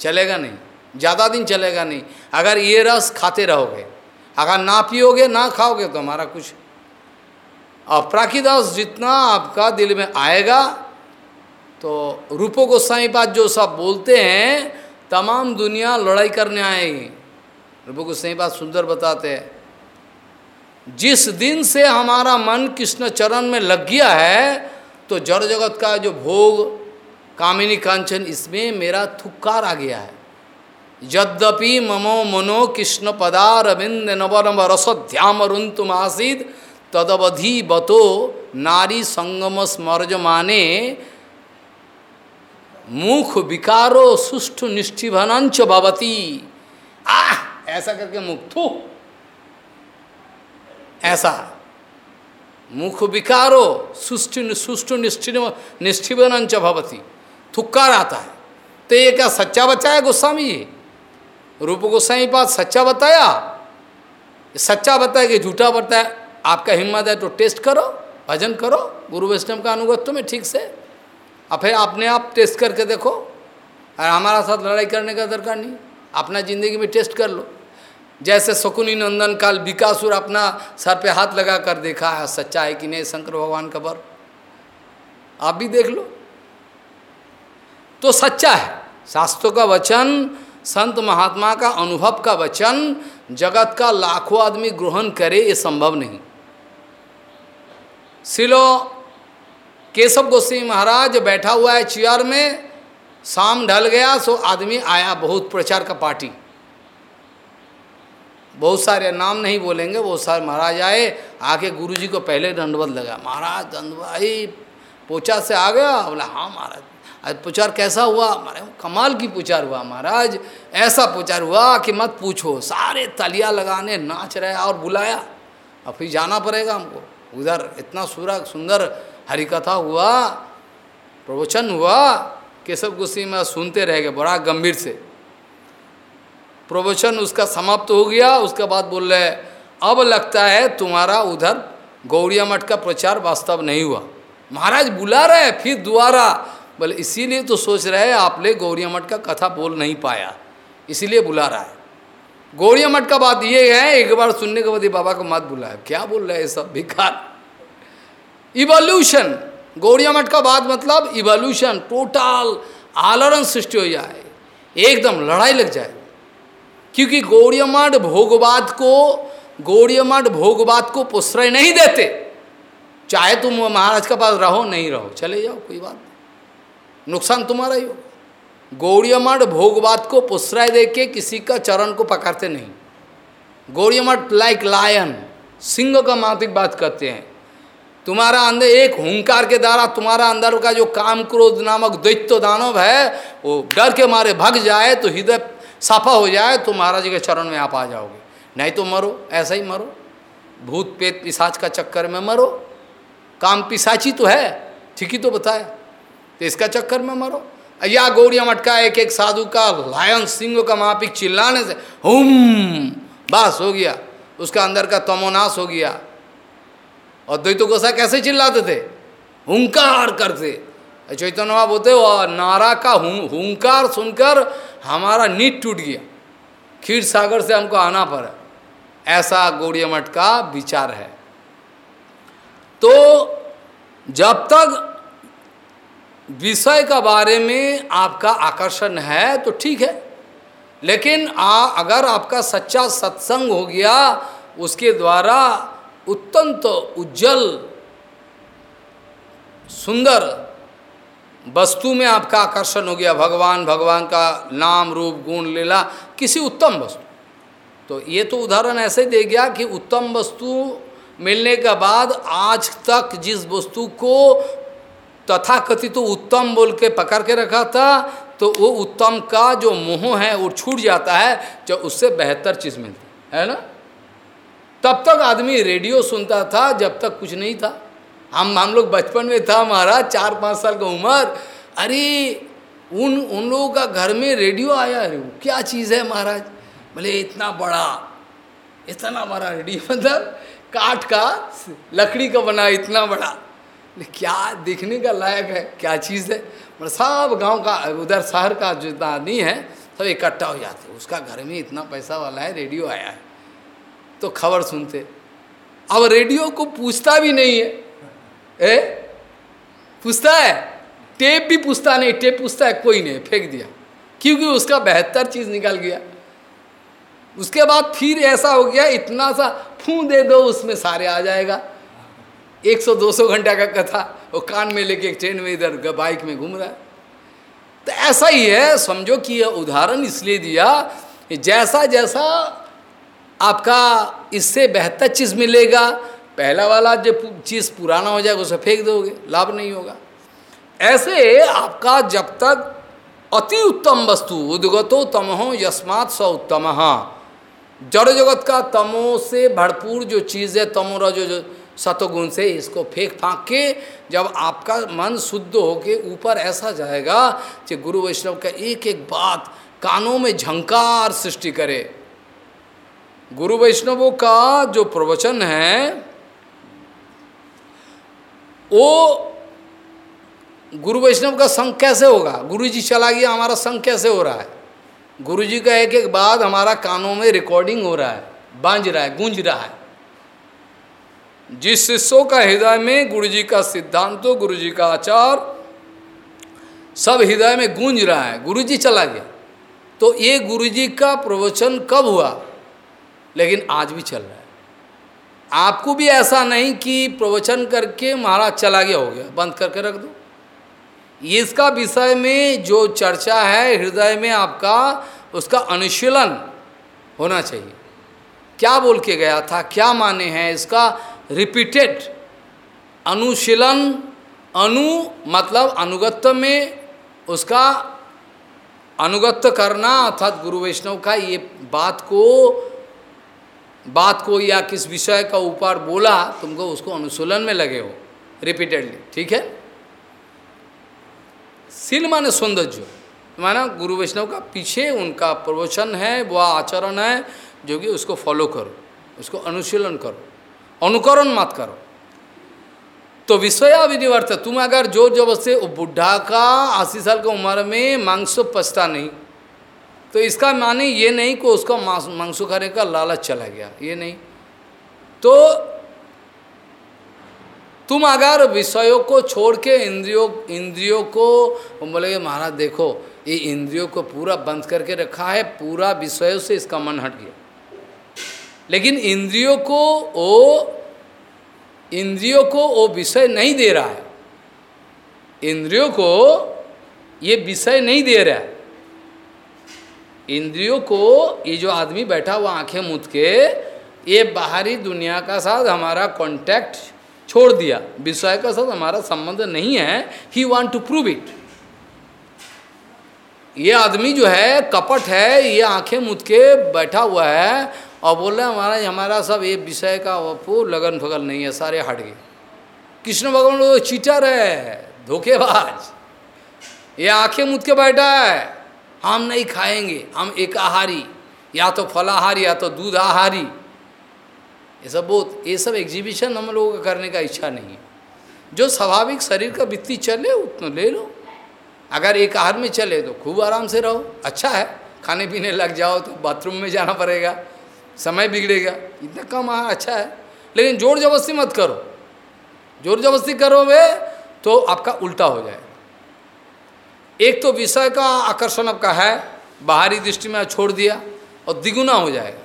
Speaker 1: चलेगा नहीं। ज़्यादा दिन चलेगा नहीं। अगर ये रस खाते रहोगे, अगर ना पियोगे, ना खाओगे तो हमारा कुछ। और प्राकृत रस जितना आपका दिल में आएगा तो रूपो गोस्वामी पास जो सब बोलते हैं, तमाम दुनिया लड़ाई करने आएगी रूपो गोस्वामी पास सुंदर बताते हैं। जिस दिन से हमारा मन कृष्ण चरण में लग गया है तो जड़ जगत का जो भोग, कामिनी कांचन, इसमें मेरा थुक्कार आ गया है। यद्यपि ममो मनो कृष्ण पदारविंद नवरम रसध्याम रुंतुम आसीद तदवधि बतो नारी संगम स्मर्ज माने मुख विकारो सुष्ठु निष्ठिभनंच भवती। आ ऐसा करके मुख थू। ऐसा। मुख विकारो सुष्ठु सुष्ठु निष्ठि निष्ठिभनंच भवती। थुक्कार आता है। तो ये क्या सच्चा बताया गोस्वामी जी? रूप गोस्वामी पास सच्चा बताया? सच्चा बताया कि झूठा बताया? आपका हिम्मत है तो टेस्ट करो, भजन करो। गुरु वैष्णव का अनुगत तुम्हें ठीक से और फिर अपने आप टेस्ट करके देखो। और हमारा साथ लड़ाई करने का दरकार नहीं। अपना ज़िंदगी में टेस्ट कर लो। जैसे शकुनी नंदन काल विकासुर अपना सर पे हाथ लगा कर देखा है, सच्चा है कि नहीं, शंकर भगवान का बर आप भी देख लो। तो सच्चा है। शास्त्रों का वचन, संत महात्मा का अनुभव का वचन, जगत का लाखों आदमी ग्रहण करे, ये संभव नहीं। सिलो केशव गोस्वी महाराज बैठा हुआ है चेयर में, शाम ढल गया, सो आदमी आया बहुत प्रचार का पार्टी। बहुत सारे नाम नहीं बोलेंगे, बहुत सारे महाराज आए, आके गुरु जी को पहले दंडवत लगा। महाराज दंडवाई पोचा से आ गया? बोला हाँ महाराज, आज पुचार कैसा हुआ? हमारे कमाल की पुचार हुआ महाराज, ऐसा पुचार हुआ कि मत पूछो। सारे तलिया लगाने, नाच रहे और बुलाया। अब फिर जाना पड़ेगा हमको। उधर इतना सूरा, सुंदर हरिकथा हुआ, प्रवचन हुआ केशव गुस्सी में सुनते रह गए बड़ा गंभीर से। प्रवचन उसका समाप्त हो गया, उसके बाद बोल रहे, अब लगता है तुम्हारा उधर गौरिया मठ का प्रचार वास्तव नहीं हुआ। महाराज बुला रहे, फिर दोबारा, बोले, इसीलिए तो सोच रहे हैं आपने गौरिया मठ का कथा बोल नहीं पाया, इसीलिए बुला रहा है। गौरिया मठ का बात ये है, एक बार सुनने के बाद बाबा को मत बुलाया। क्या बोल रहे हैं सब, भिखार। इवोल्यूशन गौरिया मठ का बात मतलब इवोल्यूशन टोटल आलोड़न सृष्टि हो जाए। एकदम लड़ाई लग जाए। क्योंकि गौड़िया मठ भोगवाद को गौड़िया मठ भोगवाद को प्रश्रय नहीं देते। चाहे तुम महाराज के पास रहो, नहीं रहो, चले जाओ, कोई बात नहीं। नुकसान तुम्हारा ही हो गौड़िया मठ भोगवाद को प्रश्रय दे के किसी का चरण को पकड़ते नहीं। गौड़िया मठ लाइक लायन सिंह का मातिक बात करते हैं। तुम्हारा अंदर एक हुंकार के द्वारा तुम्हारा अंदर का जो काम क्रोध नामक दैत्य दानव है, वो डर के मारे भग जाए तो हृदय साफा हो जाए तो महाराज के चरण में आप आ जाओगे। नहीं तो मरो, ऐसा ही मरो। भूत पेत पिसाच का चक्कर में मरो। काम पिसाची तो है, ठीक ही तो बताया। तो इसका चक्कर में मरो। या गौड़िया मटका एक एक साधु का, लायन सिंह का मापिक चिल्लाने से, हुम, बस हो गया। उसका अंदर का तमोनाश हो गया। और द्वैतो गोसा कैसे चिल्लाते थे? हुंकार करते। चैतन्य बाबा बोलते नारा का हुंकार सुनकर हमारा नीट टूट गया। खीर सागर से हमको आना पड़ा। ऐसा गौड़िया मठ का विचार है। तो जब तक विषय का बारे में आपका आकर्षण है तो ठीक है। लेकिन आ, अगर आपका सच्चा सत्संग हो गया उसके द्वारा अत्यंत उज्जवल, सुंदर वस्तु में आपका आकर्षण हो गया। भगवान भगवान का नाम, रूप, गुण, लीला, किसी उत्तम वस्तु। तो ये तो उदाहरण ऐसे दे गया कि उत्तम वस्तु मिलने के बाद आज तक जिस वस्तु को तथाकथित तो उत्तम बोल के पकड़ के रखा था तो वो उत्तम का जो मोह है वो छूट जाता है जब उससे बेहतर चीज़ मिलती है ना? तब तक आदमी रेडियो सुनता था, जब तक कुछ नहीं था। हम हम लोग बचपन में था महाराज, चार पाँच साल का उम्र। अरे, उन उन लोगों का घर में रेडियो आया, अरे क्या चीज़ है महाराज? बोले इतना बड़ा इतना बड़ा रेडियो मतलब काठ का, लकड़ी का बना इतना बड़ा। क्या देखने का लायक है, क्या चीज़ है? मतलब सब गाँव का, उधर शहर का जितना आदमी है, सब इकट्ठा हो जाते उसका घर में इतना पैसा वाला है, रेडियो आया है। तो खबर सुनते। अब रेडियो को पूछता भी नहीं है। ए? पूछता है? टेप भी पूछता नहीं। टेप पूछता है, कोई नहीं, फेंक दिया। क्योंकि उसका बेहतर चीज़ निकल गया। उसके बाद फिर ऐसा हो गया, इतना सा फू दे दो, उसमें सारे आ जाएगा। 100-200 घंटा का कथा, वो कान में लेके ट्रेन में इधर बाइक में घूम रहा है। तो ऐसा ही है, समझो कि यह उदाहरण इसलिए दिया जैसा जैसा आपका इससे बेहतर चीज़ मिलेगा। पहला वाला जो चीज़ पुराना हो जाएगा, उसे फेंक दोगे, लाभ नहीं होगा। ऐसे आपका जब तक अति उत्तम वस्तु, उद्गतो तमहो यस्मात स उत्तम। जड़ जगत का तमो से भरपूर जो चीज़ है तमोरा जो जो सतोगुण से इसको फेंक फाँक के जब आपका मन शुद्ध होके ऊपर ऐसा जाएगा कि गुरु वैष्णव का एक एक बात कानों में झंकार सृष्टि करे। गुरु वैष्णवों का जो प्रवचन है, वो गुरु वैष्णव का संग कैसे होगा? गुरु जी चला गया, हमारा संग कैसे हो रहा है? गुरु जी का एक एक बाद हमारा कानों में रिकॉर्डिंग हो रहा है बांझ रहा है, गूंज रहा है। जिस शिष्यों का हृदय में गुरु जी का सिद्धांत गुरु जी का आचार, सब हृदय में गूंज रहा है। गुरु जी चला गया। तो ये गुरु जी का प्रवचन कब हुआ? लेकिन आज भी चल रहा है। आपको भी ऐसा नहीं कि प्रवचन करके महाराज चला गया हो गया, बंद करके रख दो। इसका विषय में जो चर्चा है, हृदय में आपका, उसका अनुशीलन होना चाहिए। क्या बोल के गया था, क्या माने हैं इसका? रिपीटेड। अनुशीलन, अनु मतलब अनुगत्य में उसका अनुगत्य करना अर्थात गुरु वैष्णव का ये बात को बात को या किस विषय का ऊपर बोला, तुमको उसको अनुशीलन में लगे हो रिपीटेडली ठीक है? सील माने सौंदर्य। माना गुरु वैष्णव का पीछे उनका प्रवचन है, वह आचरण है, जो कि उसको फॉलो करो, उसको अनुशीलन करो, अनुकरण मत करो। तो विषया विनिवर्त, तुम अगर ज़ोर ज़बरदस्ती बुढ़ा का, अस्सी साल की उम्र में मांस पछता नहीं तो इसका माने ये नहीं कि उसका मांसो खाने का लालच चला गया, ये नहीं। तो तुम अगर विषयों को छोड़ के इंद्रियों इंद्रियों को, बोले महाराज देखो, ये इंद्रियों को पूरा बंद करके रखा है, पूरा विषयों से इसका मन हट गया। लेकिन इंद्रियों को वो इंद्रियों को वो विषय नहीं दे रहा है। इंद्रियों को ये विषय नहीं दे रहा है। इंद्रियों को ये जो आदमी बैठा हुआ आँखें मुद के, ये बाहरी दुनिया का साथ हमारा कांटेक्ट छोड़ दिया। विषय का साथ हमारा संबंध नहीं है। He want to prove it ये आदमी जो है, कपट है, ये आँखें मुद के बैठा हुआ है और बोल रहे हमारा हमारा सब ये विषय का वपू लगन फगल नहीं है, सारे हट गए। कृष्ण भगवान वो चीटर है, धोखेबाज। ये आँखें मुद के बैठा है। हम नहीं खाएँगे, हम एक आहारी, या तो फलाहारी या तो दूध आहारी। ये सब बहुत, ये सब एग्जीबिशन हम लोगों का करने का इच्छा नहीं है। जो स्वाभाविक शरीर का वित्ती चले, उतना ले लो। अगर एक आहार में चले तो खूब आराम से रहो। अच्छा है, खाने पीने लग जाओ तो बाथरूम में जाना पड़ेगा। समय बिगड़ेगा, इतना कम आहार अच्छा है। लेकिन ज़ोर जबरस्ती मत करो। ज़ोर जबरस्ती करोगे तो आपका उल्टा हो जाए एक तो विषय का आकर्षण आपका है, बाहरी दृष्टि में छोड़ दिया और द्विगुना हो जाएगा।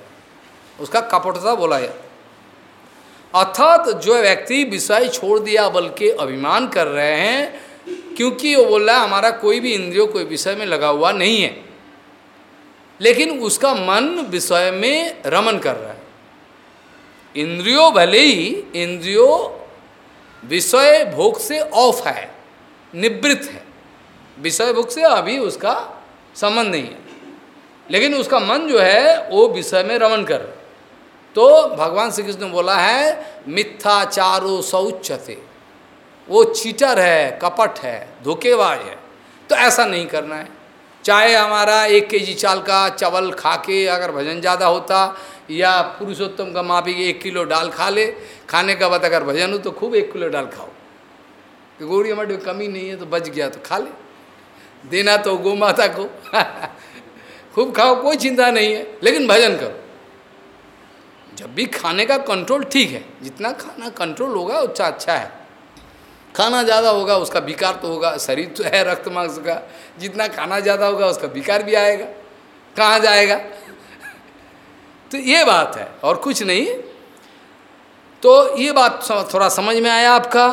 Speaker 1: उसका कपटता बोला जाता अर्थात जो व्यक्ति विषय छोड़ दिया बल्कि अभिमान कर रहे हैं, क्योंकि वो बोल रहा है, हमारा कोई भी इंद्रियों, कोई विषय में लगा हुआ नहीं है। लेकिन उसका मन विषय में रमन कर रहा है। इंद्रियों भले ही इंद्रियों विषय भोग से ऑफ़ है, निवृत्त है। विषय भोग से अभी उसका संबंध नहीं है। लेकिन उसका मन जो है, वो विषय में रमन कर। तो भगवान श्री कृष्ण ने बोला है मिथ्याचारो शौचते। वो चीटर है, कपट है, धोखेबाज है। तो ऐसा नहीं करना है। चाहे हमारा एक के जी चाल का चावल खा के अगर भजन ज़्यादा होता, या पुरुषोत्तम का माँ माफ़ी एक किलो डाल खा ले, खाने का बाद अगर भजन हो तो खूब एक किलो डाल खाओ। गौड़ी हमारे कमी नहीं है तो बच गया तो खा ले। देना तो गौ माता को। खूब खाओ, कोई चिंता नहीं है, लेकिन भजन करो। जब भी खाने का कंट्रोल ठीक है, जितना खाना कंट्रोल होगा, उतना अच्छा है। खाना ज़्यादा होगा, उसका विकार तो होगा, शरीर तो है, रक्त मांस का। जितना खाना ज़्यादा होगा, उसका विकार भी आएगा। कहाँ जाएगा? तो ये बात है, और कुछ नहीं। तो ये बात थोड़ा समझ में आया आपका।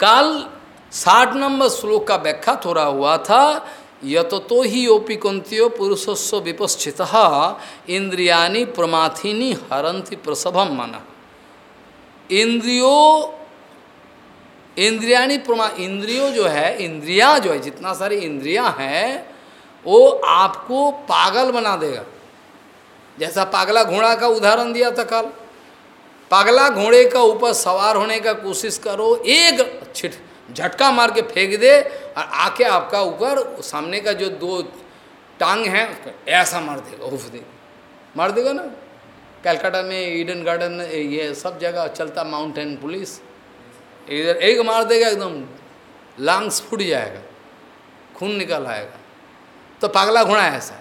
Speaker 1: काल साठ नंबर श्लोक का व्याख्या थोड़ा हुआ था यत तो ही ओपी कुंतियो पुरुषस्व विपस्थित इंद्रियानी प्रमाथिनी हरंती प्रसभम मन। इंद्रियो इंद्रियानी प्रमा, इंद्रियो जो है, इंद्रिया जो है, जितना सारी इंद्रियाँ हैं, वो आपको पागल बना देगा। जैसा पागला घोड़ा का उदाहरण दिया था कल, पागला घोड़े का ऊपर सवार होने का कोशिश करो, एक छिट झटका मार के फेंक दे और आके आपका ऊपर, सामने का जो दो टांग है ऐसा मार देगा, उफ दे। मार देगा ना? कलकत्ता में, ईडन गार्डन, ये सब जगह चलता माउंटेन पुलिस। इधर एक मार देगा एकदम लंग्स फूट जाएगा, खून निकल आएगा। तो पागला घोड़ा है ऐसा।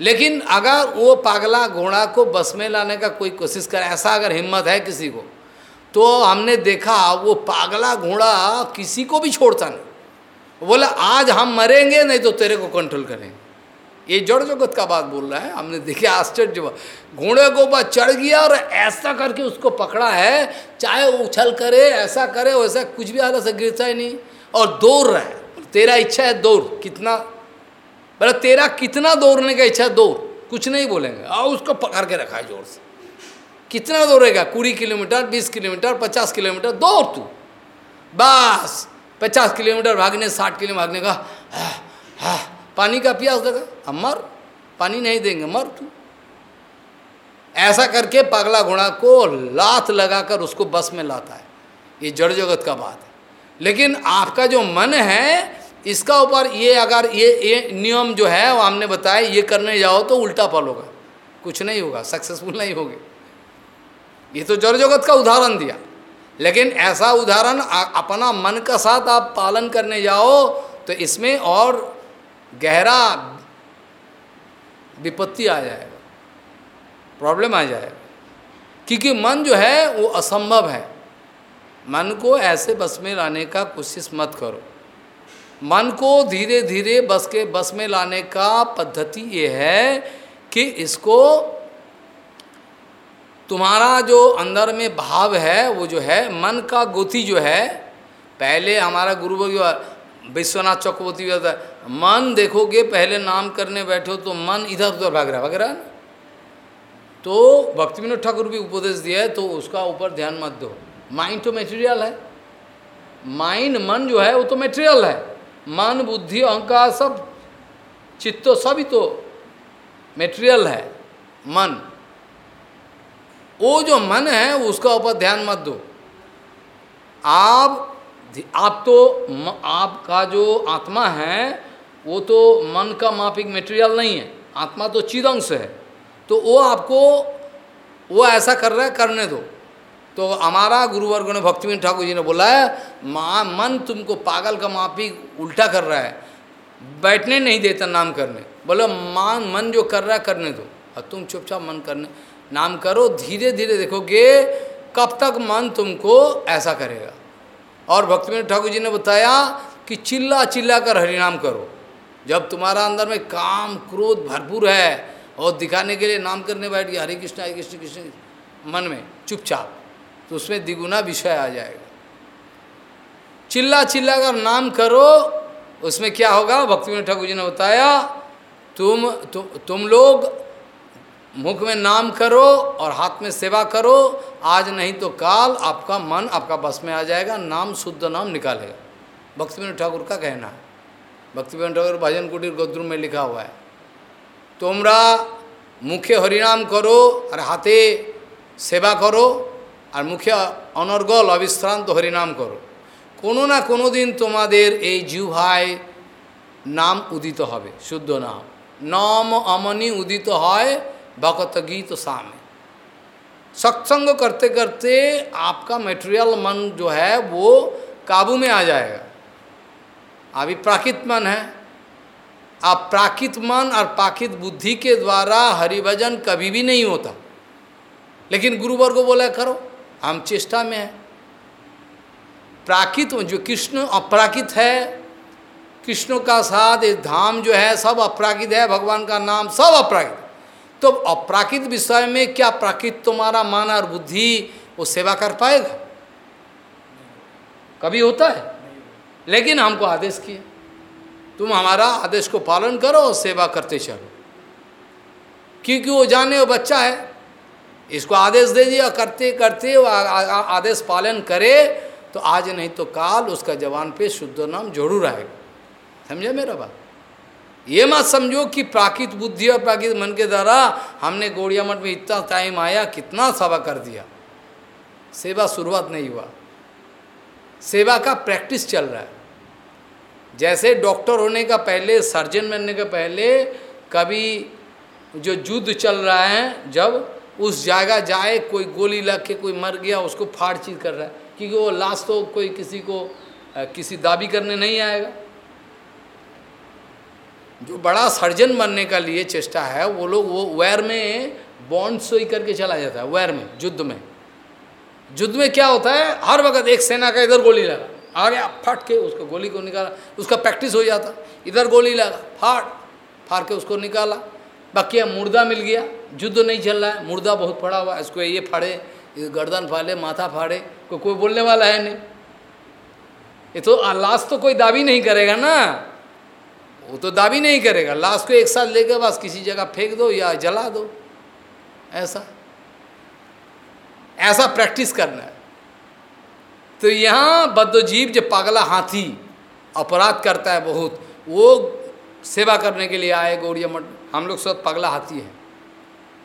Speaker 1: लेकिन अगर वो पागला घोड़ा को बस में लाने का कोई कोशिश करे, ऐसा अगर हिम्मत है किसी को तो हमने देखा, वो पागला घोड़ा किसी को भी छोड़ता नहीं। बोला, आज हम मरेंगे, नहीं तो तेरे को कंट्रोल करेंगे। ये जड़ जगत का बात बोल रहा है। हमने देखे, आश्चर्य घोड़े को ऊपर चढ़ गया और ऐसा करके उसको पकड़ा है, चाहे वो उछल करे, ऐसा करे, वैसा कुछ भी हालत से गिरता ही नहीं। और दौड़ रहा है। तेरा इच्छा है दौड़, कितना? बोले, तेरा कितना दौड़ने का इच्छा है, दौड़। कुछ नहीं बोलेंगे। और उसको पकड़ के रखा है ज़ोर से। कितना दौड़ेगा कुड़ी किलोमीटर, बीस किलोमीटर, पचास किलोमीटर दौड़ तू। बस, पचास किलोमीटर भागने, साठ किलोमीटर भागने का पानी का प्यास लगा। मर, पानी नहीं देंगे, मर तू। ऐसा करके पगला घोड़ा को लात लगाकर उसको बस में लाता है। ये जड़ जगत का बात है। लेकिन आपका जो मन है, इसका ऊपर ये अगर ये ये नियम जो है, वो हमने बताया, ये करने जाओ तो उल्टा पल होगा। कुछ नहीं होगा सक्सेसफुल नहीं होगे। ये तो जड़ जगत का उदाहरण दिया। लेकिन ऐसा उदाहरण अपना मन का साथ आप पालन करने जाओ तो इसमें और गहरा विपत्ति आ जाएगा। प्रॉब्लम आ जाएगा। क्योंकि मन जो है, वो असंभव है। मन को ऐसे बस में लाने का कोशिश मत करो। मन को धीरे धीरे बस के बस में लाने का पद्धति ये है कि इसको तुम्हारा जो अंदर में भाव है, वो जो है, मन का गोती जो है, पहले हमारा गुरु विश्वनाथ चक्रवर्ती कहता है मन देखोगे, पहले नाम करने बैठो तो मन इधर उधर भाग रहा भाग रहा तो भक्ति विनोद ठाकुर भी उपदेश दिया है तो उसका ऊपर ध्यान मत दो। माइंड तो मेटेरियल है। माइंड मन जो है, वो तो मेटेरियल है। मन, बुद्धि, अहंकार सब, चित्तो सभी तो मेटेरियल है। मन। वो जो मन है उसका ऊपर ध्यान मत दो। आप आप तो आपका जो आत्मा है, वो तो मन का मापिक मेटेरियल नहीं है। आत्मा तो चिदंश है। तो वो आपको, वो ऐसा कर रहा है, करने दो। तो हमारा गुरुवर्ग ने भक्तिविन ठाकुर जी ने बोला है, माँ, मन तुमको पागल का मापिक उल्टा कर रहा है। बैठने नहीं देता नाम करने। बोलो मान मन जो कर रहा है, करने दो। और तुम चुपचाप मन करने नाम करो धीरे धीरे देखोगे कब तक मन तुमको ऐसा करेगा। और भक्तिविनोद ठाकुर जी ने बताया कि चिल्ला चिल्ला कर हरिनाम करो। जब तुम्हारा अंदर में काम क्रोध भरपूर है और दिखाने के लिए नाम करने बैठ गया हरे कृष्ण हरे कृष्ण कृष्ण मन में चुपचाप तो उसमें द्विगुना विषय आ जाएगा। चिल्ला चिल्ला कर नाम करो उसमें क्या होगा? भक्तिविनोद ठाकुर जी ने बताया तुम तु, तुम लोग मुख में नाम करो और हाथ में सेवा करो आज नहीं तो काल आपका मन आपका बस में आ जाएगा नाम शुद्ध नाम निकालेगा भक्ति ठाकुर का कहना है भक्ति ठाकुर भजन कुटीर गोद्रु में लिखा हुआ है तुमरा मुख्य हरिनाम करो और हाथे सेवा करो और मुख्य अनर्गल अविश्रांत हरिनाम करो কোনো ना কোনো दिन তোমাদের এই জিহায় नाम उदित হবে शुद्ध नाम नम अमनी उदित है भगत गीत सामे। सत्संग करते करते आपका मेटेरियल मन जो है वो काबू में आ जाएगा। अभी प्राकृत मन है। आप प्राकृत मन और प्राकृत बुद्धि के द्वारा हरिभजन कभी भी नहीं होता। लेकिन गुरुवर को बोला करो, हम चेष्टा में है। प्राकृत जो कृष्ण अपराकित है, कृष्ण का साथ इस धाम जो है सब अपराकित है, भगवान का नाम सब अपराकित तो अपराकित विषय में क्या प्राकृत तुम्हारा मन और बुद्धि वो सेवा कर पाएगा? कभी होता है। लेकिन हमको आदेश किए। तुम हमारा आदेश को पालन करो और सेवा करते चलो। क्योंकि वो जाने वो बच्चा है। इसको आदेश दे दिया, करते करते वो आदेश पालन करे तो आज नहीं तो काल उसका जवान पे शुद्ध नाम ज़रूर आएगा। समझे मेरा बात? ये मत समझो कि प्राकृत बुद्धि और प्राकृत मन के द्वारा हमने गौड़िया मठ में इतना टाइम आया, कितना सभा कर दिया। सेवा शुरुआत नहीं हुआ। सेवा का प्रैक्टिस चल रहा है। जैसे डॉक्टर होने का पहले सर्जन बनने का पहले, कभी जो युद्ध चल रहा है, जब उस जगह जाए, कोई गोली लग के कोई मर गया, उसको फाड़ चीज़ कर रहा है। क्योंकि वो लाश तो कोई किसी को किसी दाबी करने नहीं आएगा। जो बड़ा सर्जन बनने का लिए चेष्टा है, वो लोग, वो वैर में बॉन्ड सोई करके चला जाता है, वैर में, युद्ध में। युद्ध में क्या होता है, हर वक्त एक सेना का इधर गोली लगा आ गया फट के उसको गोली को निकाला, उसका प्रैक्टिस हो जाता, इधर गोली लगा फाड़ फाड़ के उसको निकाला। बाकी मुर्दा मिल गया, युद्ध नहीं चल रहा है, मुर्दा बहुत पड़ा हुआ इसको ये फाड़े गर्दन फाड़े, माथा फाड़े को कोई बोलने वाला है नहीं। ये तो लाश तो कोई दावी नहीं करेगा ना। वो तो दावी नहीं करेगा। लाश को एक साथ लेकर बस किसी जगह फेंक दो या जला दो। ऐसा। ऐसा प्रैक्टिस करना है। तो यहाँ बद्धजीव जो पागला हाथी अपराध करता है बहुत, वो सेवा करने के लिए आए गौड़िया मठ। हम लोग सब पगला हाथी है।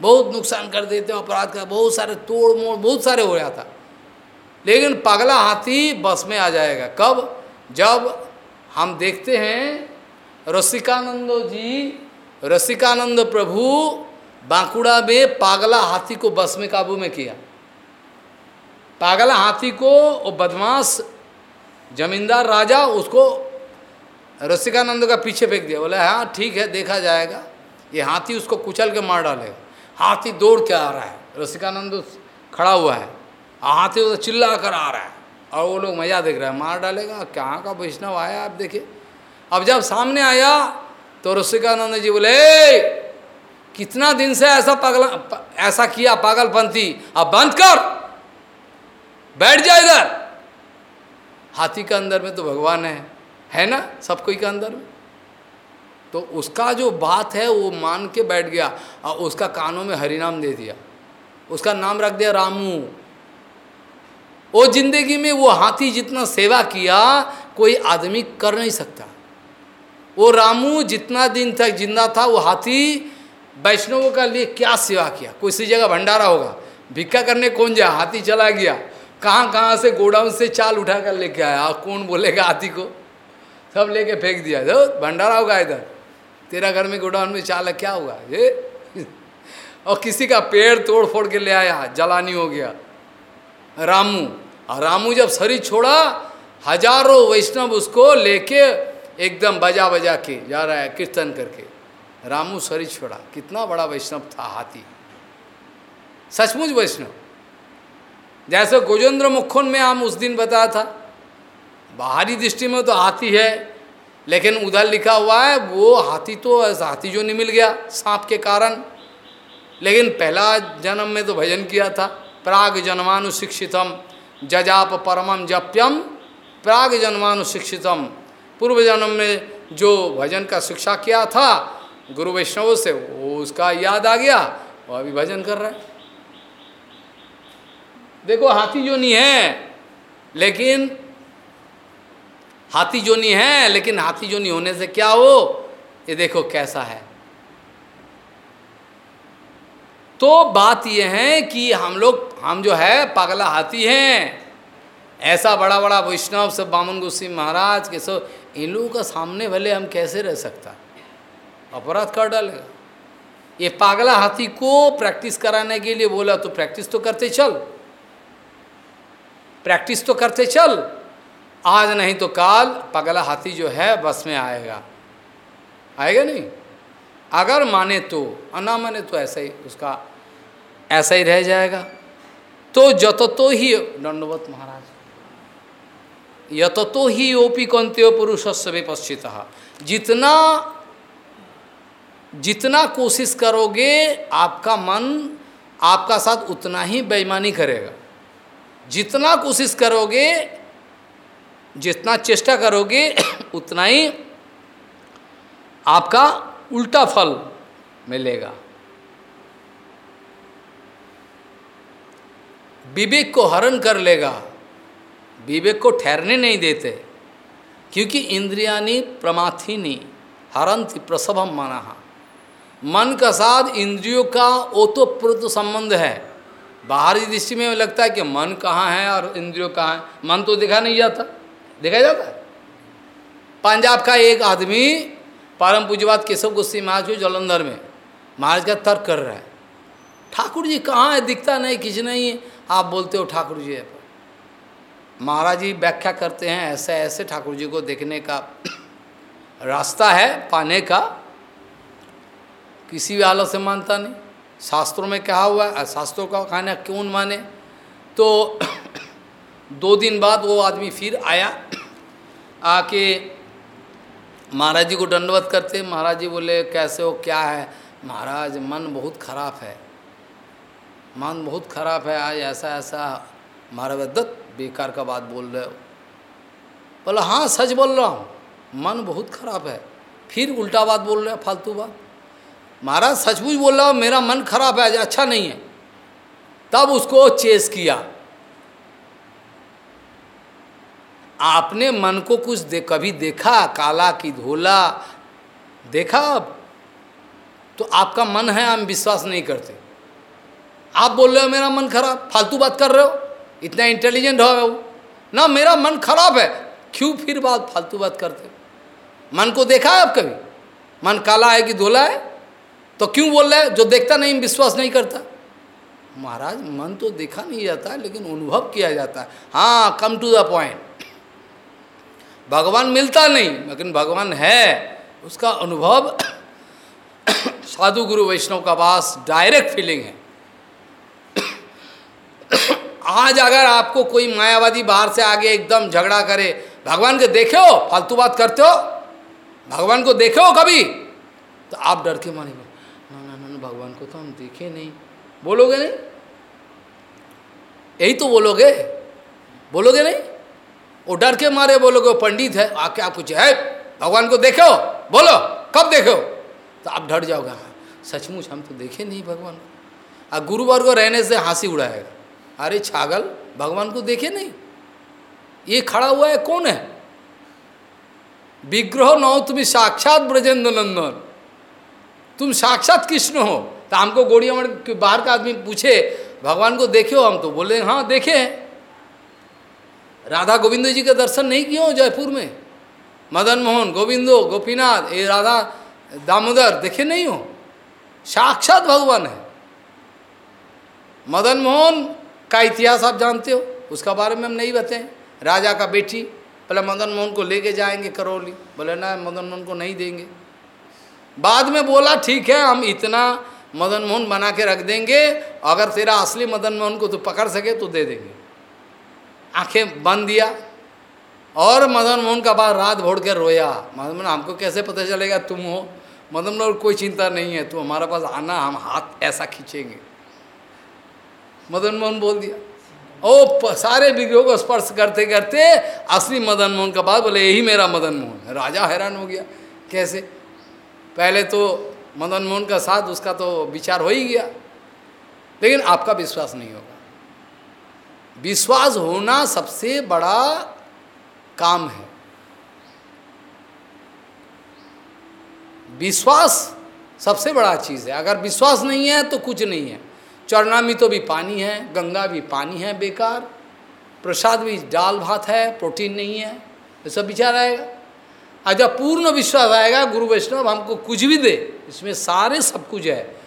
Speaker 1: बहुत नुकसान कर देते हैं, अपराध का बहुत सारे तोड़ मोड़, बहुत सारे हो रहा था लेकिन पगला हाथी बस में आ जाएगा। कब? जब हम देखते हैं रसिकानंद जी, रसिकानंद प्रभु बांकुड़ा में पागला हाथी को बस में काबू में किया। पागला हाथी को वो बदमाश जमींदार राजा उसको रसिकानंद का पीछे फेंक दिया। बोले हाँ ठीक है, देखा जाएगा। ये हाथी उसको कुचल के मार डालेगा। हाथी दौड़ के आ रहा है। रसिकानंद खड़ा हुआ है। और हाथी उधर चिल्ला कर आ रहा है। और वो लोग मज़ा देख रहे हैं। मार डालेगा। कहाँ का वैष्णव आया आप देखिए। अब जब सामने आया तो रसिकानंद जी बोले कितना दिन से ऐसा पागल, ऐसा किया पागलपंथी? अब बंद कर। बैठ जाए इधर। हाथी के अंदर में तो भगवान है। है ना? सब कोई के अंदर में। तो उसका जो बात है, वो मान के बैठ गया और उसका कानों में हरिनाम दे दिया। उसका नाम रख दिया रामू। वो ज़िंदगी में वो हाथी जितना सेवा किया, कोई आदमी कर नहीं सकता। वो रामू जितना दिन तक ज़िंदा था, वो हाथी वैष्णवों का लिए क्या सेवा किया? कोई सी जगह भंडारा होगा? भिक्का करने कौन जाए हाथी चला गया। कहाँ कहाँ से गोडाउन से चाल उठा कर लेके आया? और कौन बोलेगा हाथी को? सब लेके फेंक दिया। जो भंडारा होगा इधर। तेरा घर में गोडाउन में चाल क्या हुआ ये और किसी का पेड़ तोड़ फोड़ के ले आया। जलानी हो गया। रामू। और रामू जब शरीर छोड़ा, हज़ारों वैष्णव उसको लेके एकदम बजा बजा के जा रहा है कीर्तन करके। रामू शरीर छोड़ा। कितना बड़ा वैष्णव था हाथी। सचमुच वैष्णव। जैसे गोजेंद्र मुखन में हम उस दिन बताया था, बाहरी दृष्टि में तो हाथी है, लेकिन उधर लिखा हुआ है, वो हाथी तो हाथी जो नहीं मिल गया सांप के कारण। लेकिन पहला जन्म में तो भजन किया था, प्राग जन्मानुशिक्षितम, जजाप परमम जप्यम, प्राग जन्मानुशिक्षितम। पूर्व जन्म में जो भजन का शिक्षा किया था, गुरु वैष्णव से, वो उसका याद आ गया, वो अभी भजन कर रहा है। देखो, हाथी जो नहीं है, लेकिन, हाथी जो नहीं है, लेकिन हाथी जो नहीं होने से क्या हो? ये देखो कैसा है। तो बात यह है कि हम लोग, हम जो है, पागला हाथी हैं। ऐसा बड़ा बड़ा वैष्णव सब बामन गुस्सी महाराज के सब इन लोगों का सामने भले हम कैसे रह सकता? अपराध कर डालेगा। ये पागला हाथी को प्रैक्टिस कराने के लिए बोला तो प्रैक्टिस तो करते चल। प्रैक्टिस तो करते चल। आज नहीं तो काल पगला हाथी जो है बस में आएगा। आएगा नहीं? अगर माने तो और ना माने तो ऐसा ही, उसका ऐसा ही रह जाएगा। तो जत तो ही, दंडवत महाराज। यत तो ही ओपी कंत्यो पुरुष से विपश्चित। जितना जितना कोशिश करोगे, आपका मन आपका साथ उतना ही बेईमानी करेगा। जितना कोशिश करोगे, जितना चेष्टा करोगे, उतना ही आपका उल्टा फल मिलेगा। विवेक को हरण कर लेगा। विवेक को ठहरने नहीं देते, क्योंकि इंद्रियानी प्रमाथिनी, हरंती प्रसभम माना। मन का साथ इंद्रियों का ओतोप्रोत संबंध है। बाहरी दृष्टि में लगता है कि मन कहाँ है और इंद्रियों कहाँ है। मन तो दिखा नहीं जाता। देखा जाता है? पंजाब का एक आदमी परम पूजवाद केशव गोस्वी महाराज को जलंधर में, महाराज का तर्क कर रहा है। ठाकुर जी कहाँ है? दिखता नहीं, किस नहीं है। आप बोलते हो ठाकुर जी है। महाराज जी व्याख्या करते हैं, ऐसे ऐसे ठाकुर जी को देखने का रास्ता है, पाने का। किसी भी हालत से मानता नहीं। शास्त्रों में कहा हुआ है, शास्त्रों का कहना क्यों माने? तो दो दिन बाद वो आदमी फिर आया। आके महाराज जी को दंडवत करते। महाराज जी बोले, कैसे हो, क्या है? महाराज, मन बहुत खराब है। मन बहुत खराब है, आज ऐसा ऐसा महाराज दत्त बेकार का बात बोल रहे हो। बोला हाँ सच बोल रहा हूँ। मन बहुत खराब है। फिर उल्टा बात बोल रहे हो, फालतू बात। महाराज, सचमुच बोल रहा हूँ, मेरा मन खराब है अच्छा नहीं है। तब उसको चेस किया। आपने मन को कुछ दे, कभी देखा? काला की धोला? देखा अब तो आपका मन है, हम विश्वास नहीं करते। आप बोल रहे हो, मेरा मन खराब, फालतू बात कर रहे हो? इतना इंटेलिजेंट हो ना, मेरा मन खराब है। क्यों फिर बात, फालतू बात करते मन को देखा है आप कभी? मन काला है कि धोला है? तो क्यों बोल रहे जो देखता नहीं, विश्वास नहीं करता। महाराज, मन तो देखा नहीं जाता है लेकिन अनुभव किया जाता है। हाँ कम टू द पॉइंट भगवान मिलता नहीं, लेकिन भगवान है। उसका अनुभव साधु गुरु वैष्णव का पास डायरेक्ट फीलिंग है। आज अगर आपको कोई मायावादी बाहर से आगे एकदम झगड़ा करे, भगवान को देखे हो, फालतू बात करते हो? भगवान को देखे हो कभी? तो आप डर के मानेंगे भगवान को तो हम देखे नहीं। बोलोगे नहीं? यही तो बोलोगे? बोलोगे नहीं? वो डर के मारे बोलोगे पंडित है, आके आप कुछ है, भगवान को देखे हो? बोलो, कब देखे हो? तो आप डर जाओगे। हाँ सचमुच हम तो देखे नहीं भगवान को। गुरुवार को रहने से हँसी उड़ाएगा। अरे छागल, भगवान को देखे नहीं? ये खड़ा हुआ है कौन है? विग्रह नौ तुम्हें साक्षात ब्रजेंद्र नंदन तुम साक्षात कृष्ण हो। तो हमको गोड़िया मठ बाहर का आदमी पूछे, भगवान को देखे हो? हम तो बोले हाँ देखे हैं। राधा गोविंद जी के दर्शन नहीं किए हो जयपुर में? मदन मोहन, गोविंदो, गोपीनाथ ये राधा दामोदर, देखे नहीं हो? साक्षात भगवान है। मदन मोहन का इतिहास आप जानते हो, उसका बारे में हम नहीं बताएँ। राजा का बेटी, पहले मदन मोहन को लेके जाएँगे करौली। बोले, ना, मदन मोहन को नहीं देंगे। बाद में बोला, ठीक है, हम इतना मदन मोहन बना के रख देंगे। अगर तेरा असली मदन मोहन को तो पकड़ सके तो दे देंगे। आँखें बंद दिया और मदन मोहन का बाद रात भोड़ के रोया। मदन मोहन, हमको कैसे पता चलेगा तुम हो? मदन मोहन कोई चिंता नहीं है। तू हमारे पास आना, हम हाथ ऐसा खींचेंगे। मदन मोहन बोल दिया। ओ सारे विग्रहों को स्पर्श करते करते असली मदन मोहन का बात बोले, यही मेरा मदन मोहन राजा हैरान हो गया। कैसे? पहले तो मदन मोहन का साथ, उसका तो विचार हो ही गया। लेकिन आपका विश्वास नहीं होगा। विश्वास होना सबसे बड़ा काम है। विश्वास सबसे बड़ा चीज़ है। अगर विश्वास नहीं है तो कुछ नहीं है। चरणामी तो भी पानी है, गंगा भी पानी है, बेकार। प्रसाद भी दाल भात है, प्रोटीन नहीं है, ये सब विचार आएगा। और जब पूर्ण विश्वास आएगा, गुरु वैष्णव हमको कुछ भी दे, इसमें सारे सब कुछ है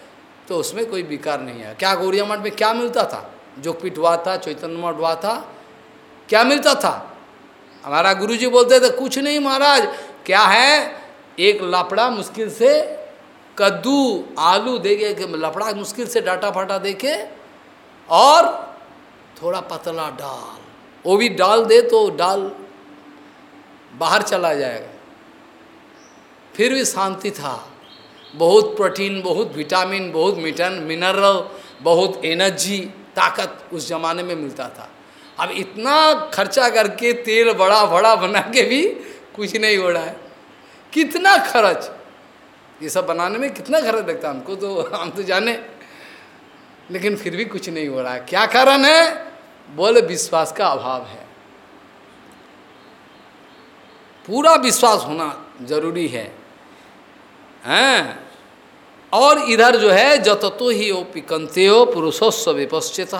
Speaker 1: तो उसमें कोई विकार नहीं है। क्या गौरिया मठ में क्या मिलता था? जो हुआ था, चैतन्य मठ हुआ था, क्या मिलता था? हमारा गुरु जी बोलते थे, कुछ नहीं महाराज, क्या है? एक लापड़ा मुश्किल से कद्दू, आलू दे के लपड़ा मुश्किल से डाटा फाटा देके और थोड़ा पतला डाल। वो भी डाल दे तो डाल बाहर चला जाएगा। फिर भी शांति था। बहुत प्रोटीन, बहुत विटामिन, बहुत मिटन, मिनरल, बहुत एनर्जी, ताकत उस जमाने में मिलता था। अब इतना खर्चा करके तेल बड़ा बड़ा बना के भी कुछ नहीं हो रहा है। कितना खर्च? ये सब बनाने में कितना खर्च लगता है हमको तो हम तो जाने। लेकिन फिर भी कुछ नहीं हो रहा। है क्या कारण है? बोले, विश्वास का अभाव है। पूरा विश्वास होना ज़रूरी है। हैं? और इधर जो है जत तो ही ओ पिकंते हो पुरुषोस्व विपश्चित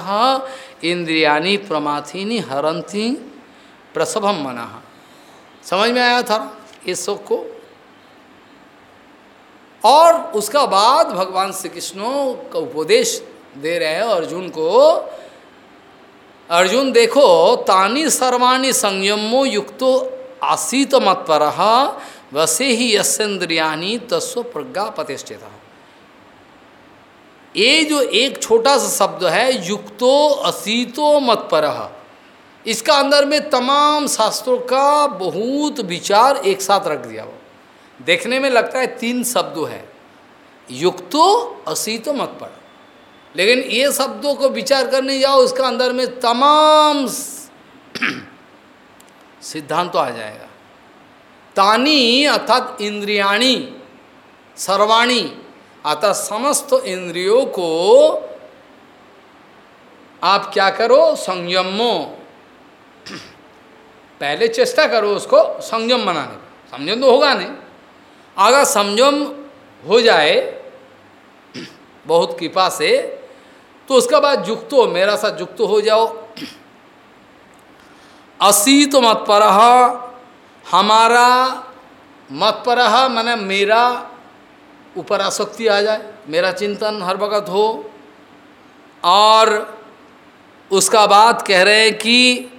Speaker 1: इंद्रियानी प्रमाथिनी हरंती प्रसभम मना। समझ में आया था? इस शोक को और उसका बाद भगवान श्री कृष्ण का उपदेश दे रहे हैं अर्जुन को। अर्जुन, देखो, तानी सर्वाणी संयमो युक्तो आसीत मत्पर वसे ही यसेन्द्रियानी तस्व प्रज्ञा प्रतिष्ठित ये जो एक छोटा सा शब्द है, युक्तो असीतो मत्पर, इसका अंदर में तमाम शास्त्रों का बहुत विचार एक साथ रख दिया वो देखने में लगता है तीन शब्द है। युक्तो असीतो मत्पर लेकिन ये शब्दों को विचार करने जाओ उसका अंदर में तमाम सिद्धांत तो आ जाएगा। तानी अर्थात इंद्रियाणी, सर्वाणी अतः समस्त इंद्रियों को आप क्या करो, संयमो। पहले चेष्टा करो उसको संयम बनाने का। संयम तो होगा नहीं। अगर संयम हो जाए, बहुत कृपा से तो उसका बाद युक्त हो मेरा साथ युक्त हो जाओ। असीत मत पर हमारा मत पर मैंने मेरा ऊपर आसक्ति आ जाए, मेरा चिंतन हर वक्त हो। और उसका बाद कह रहे हैं कि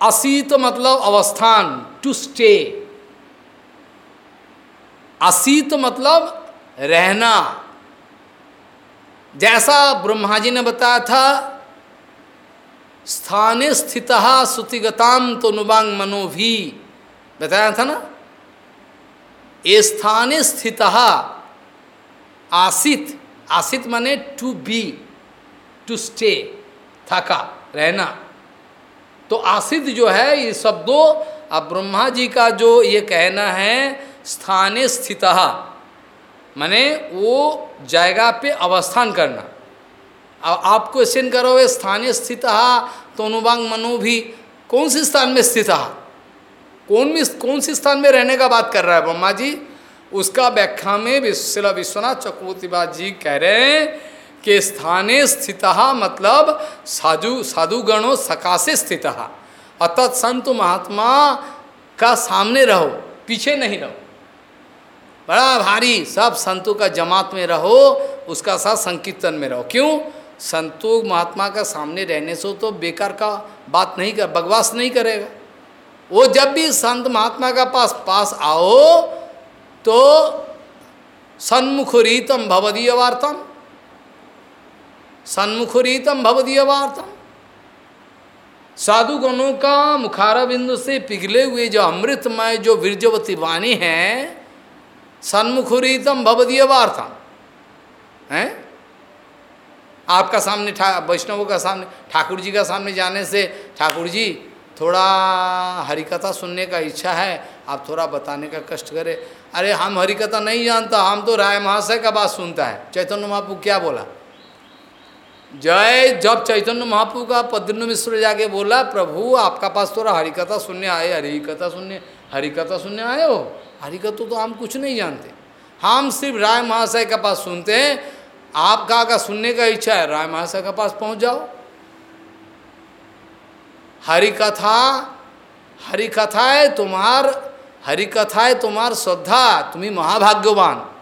Speaker 1: असीत मतलब अवस्थान टू स्टे असीत मतलब रहना। जैसा ब्रह्मा जी ने बताया था, स्थाने स्थित श्रुतिगताम तो नुबांग मनो भी बताया था ना? ये स्थाने स्थित आसित। आसित माने टू बी टू स्टे थका, रहना। तो आसित जो है, ये शब्दों अब ब्रह्मा जी का जो ये कहना है, स्थाने स्थित, माने वो जगह पे अवस्थान करना। अब आप क्वेश्चन करोगे स्थानीय स्थित तो अनुबांग मनो भी कौन से स्थान में स्थित? कौन भी कौन से स्थान में रहने का बात कर रहा है ब्रह्मा जी? उसका व्याख्या में विश्व विश्वनाथ चक्रवर्तीबा जी कह रहे हैं कि स्थाने स्थित मतलब साधु, साधुगणों सकाशे स्थित। अर्थात संत महात्मा का सामने रहो, पीछे नहीं रहो। बड़ा भारी सब संतों का जमात में रहो, उसका साथ संकीर्तन में रहो। क्यों? संतों महात्मा का सामने रहने से तो बेकार का बात नहीं कर, बकवास नहीं करेगा। वो जब भी संत महात्मा का पास पास आओ तो सन्मुखरीतम भवदीय वार्तम। सन्मुखरीतम भवदीय वार्तम। साधुगणों का मुखारा बिंदु से पिघले हुए जो अमृतमय, जो वीरजवती वाणी है सन्मुखरीतम भवदीय वार्तम। है? आपका सामने वैष्णवों का सामने ठाकुर जी का सामने जाने से ठाकुर जी थोड़ा हरिकथा सुनने का इच्छा है, आप थोड़ा बताने का कष्ट करें। अरे, हम हरिकथा नहीं जानता, हम तो राय महाशय का बात सुनता है। चैतन्य महापू क्या बोला? जय जब चैतन्य महापू का पद्म मिश्र जाके बोला, प्रभु, आपका पास थोड़ा हरिकथा सुनने आए, हरिकथा सुनने हरिकथा सुनने आए हो? हरिकथा तो हम कुछ नहीं जानते। हम सिर्फ़ राय महाशय के पास सुनते हैं। आपका का सुनने का इच्छा है, राय महाशय के पास पहुँच जाओ। हरिकथा हरिकथा है तुम्हार, हरिकथा है तुम्हार श्रद्धा, तुम्हें महाभाग्यवान।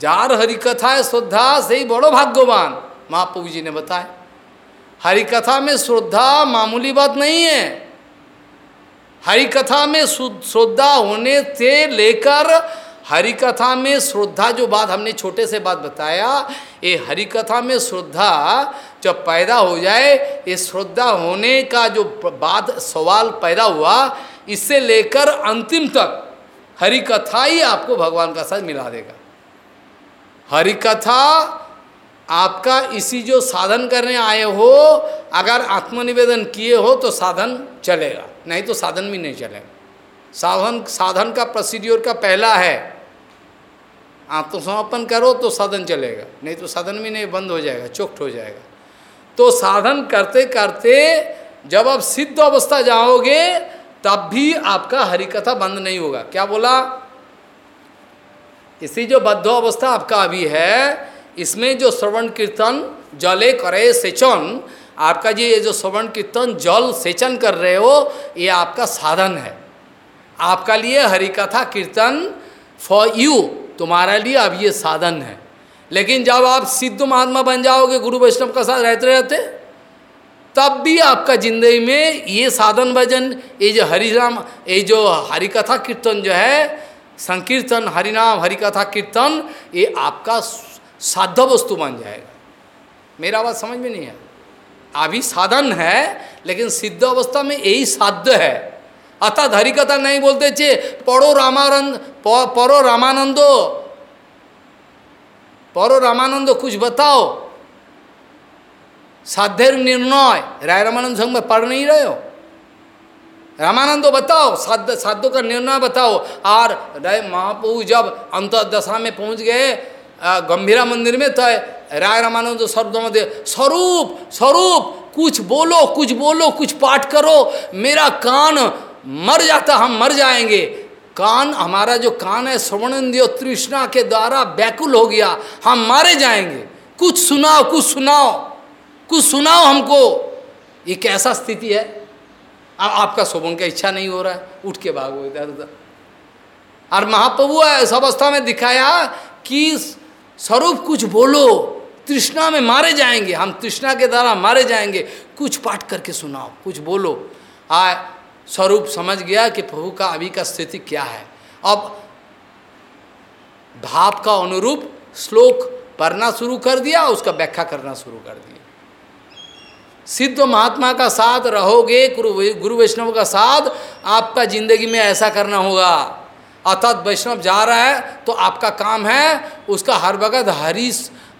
Speaker 1: जार हरिकथा है, श्रद्धा से ही बड़ो भाग्यवान, महाप्रभु जी ने बताया। हरिकथा में श्रद्धा मामूली बात नहीं है। हरिकथा में श्रद्धा होने से लेकर हरि कथा में श्रद्धा, जो बात हमने छोटे से बात बताया, ये हरि कथा में श्रद्धा जब पैदा हो जाए, ये श्रद्धा होने का जो बात, सवाल पैदा हुआ, इससे लेकर अंतिम तक हरि कथा ही आपको भगवान का साथ मिला देगा। हरि कथा, आपका इसी जो साधन करने आए हो, अगर आत्मनिवेदन किए हो तो साधन चलेगा, नहीं तो साधन भी नहीं चलेगा। साधन साधन का प्रोसीड्योर का पहला है आत्मसमर्पण करो तो साधन चलेगा, नहीं तो साधन भी नहीं, बंद हो जाएगा चोट हो जाएगा। तो साधन करते करते जब आप सिद्ध अवस्था जाओगे, तब भी आपका हरिकथा बंद नहीं होगा। क्या बोला? इसी जो बद्ध अवस्था आपका अभी है, इसमें जो श्रवण कीर्तन जले करे सेचन, आपका जी ये जो श्रवण कीर्तन जल सेचन कर रहे हो, ये आपका साधन है। आपका लिए हरिकथा कीर्तन फॉर यू तुम्हारा लिए अब ये साधन है। लेकिन जब आप सिद्ध महात्मा बन जाओगे, गुरु वैष्णव का साथ रहते रहते, तब भी आपका ज़िंदगी में ये साधन भजन, ये जो हरिनाम ये जो हरिकथा कीर्तन जो है संकीर्तन, हरिनाम, हरिकथा, कीर्तन, ये आपका साध्य वस्तु बन जाएगा। मेरा बात समझ में नहीं है अभी साधन है, लेकिन सिद्ध अवस्था में यही साध्य है। अर्थात हरिकथा नहीं बोलते चे, पढ़ो रामानंद पढ़ो रामानंदो। पढ़ो रामानंद, कुछ बताओ। साध्य निर्णय। राय रामानंद संघ में पढ़ नहीं रहे हो? रामानंदो बताओ, साध्य, साध्यों का निर्णय बताओ। और राय, महाप्रभु जब अंतदशा में पहुँच गए गंभीरा मंदिर में तो राय रामानंद शब्द में स्वरूप स्वरूप, कुछ बोलो कुछ बोलो, कुछ पाठ करो। मेरा कान मर जाता, हम मर जाएँगे। कान, हमारा जो कान है श्रवणेन्द्रिय तृष्णा के द्वारा व्याकुल हो गया। हम मारे जाएँगे। कुछ सुनाओ कुछ सुनाओ कुछ सुनाओ हमको। ये कैसा स्थिति है? अब आपका शोभन का इच्छा नहीं हो रहा है। उठ के भागो इधर उधर। और महाप्रभु इस अवस्था में दिखाया कि स्वरूप कुछ बोलो, तृष्णा में मारे जाएँगे। हम तृष्णा के द्वारा मारे जाएँगे। कुछ पाठ करके सुनाओ, कुछ बोलो। आ, स्वरूप समझ गया कि प्रभु का अभी का स्थिति क्या है। अब भाव का अनुरूप श्लोक पढ़ना शुरू कर दिया, उसका व्याख्या करना शुरू कर दिया। सिद्ध महात्मा का साथ रहोगे, गुरु वैष्णव का साथ, आपका ज़िंदगी में ऐसा करना होगा। अर्थात वैष्णव जा रहा है तो आपका काम है उसका हर वक्त हरि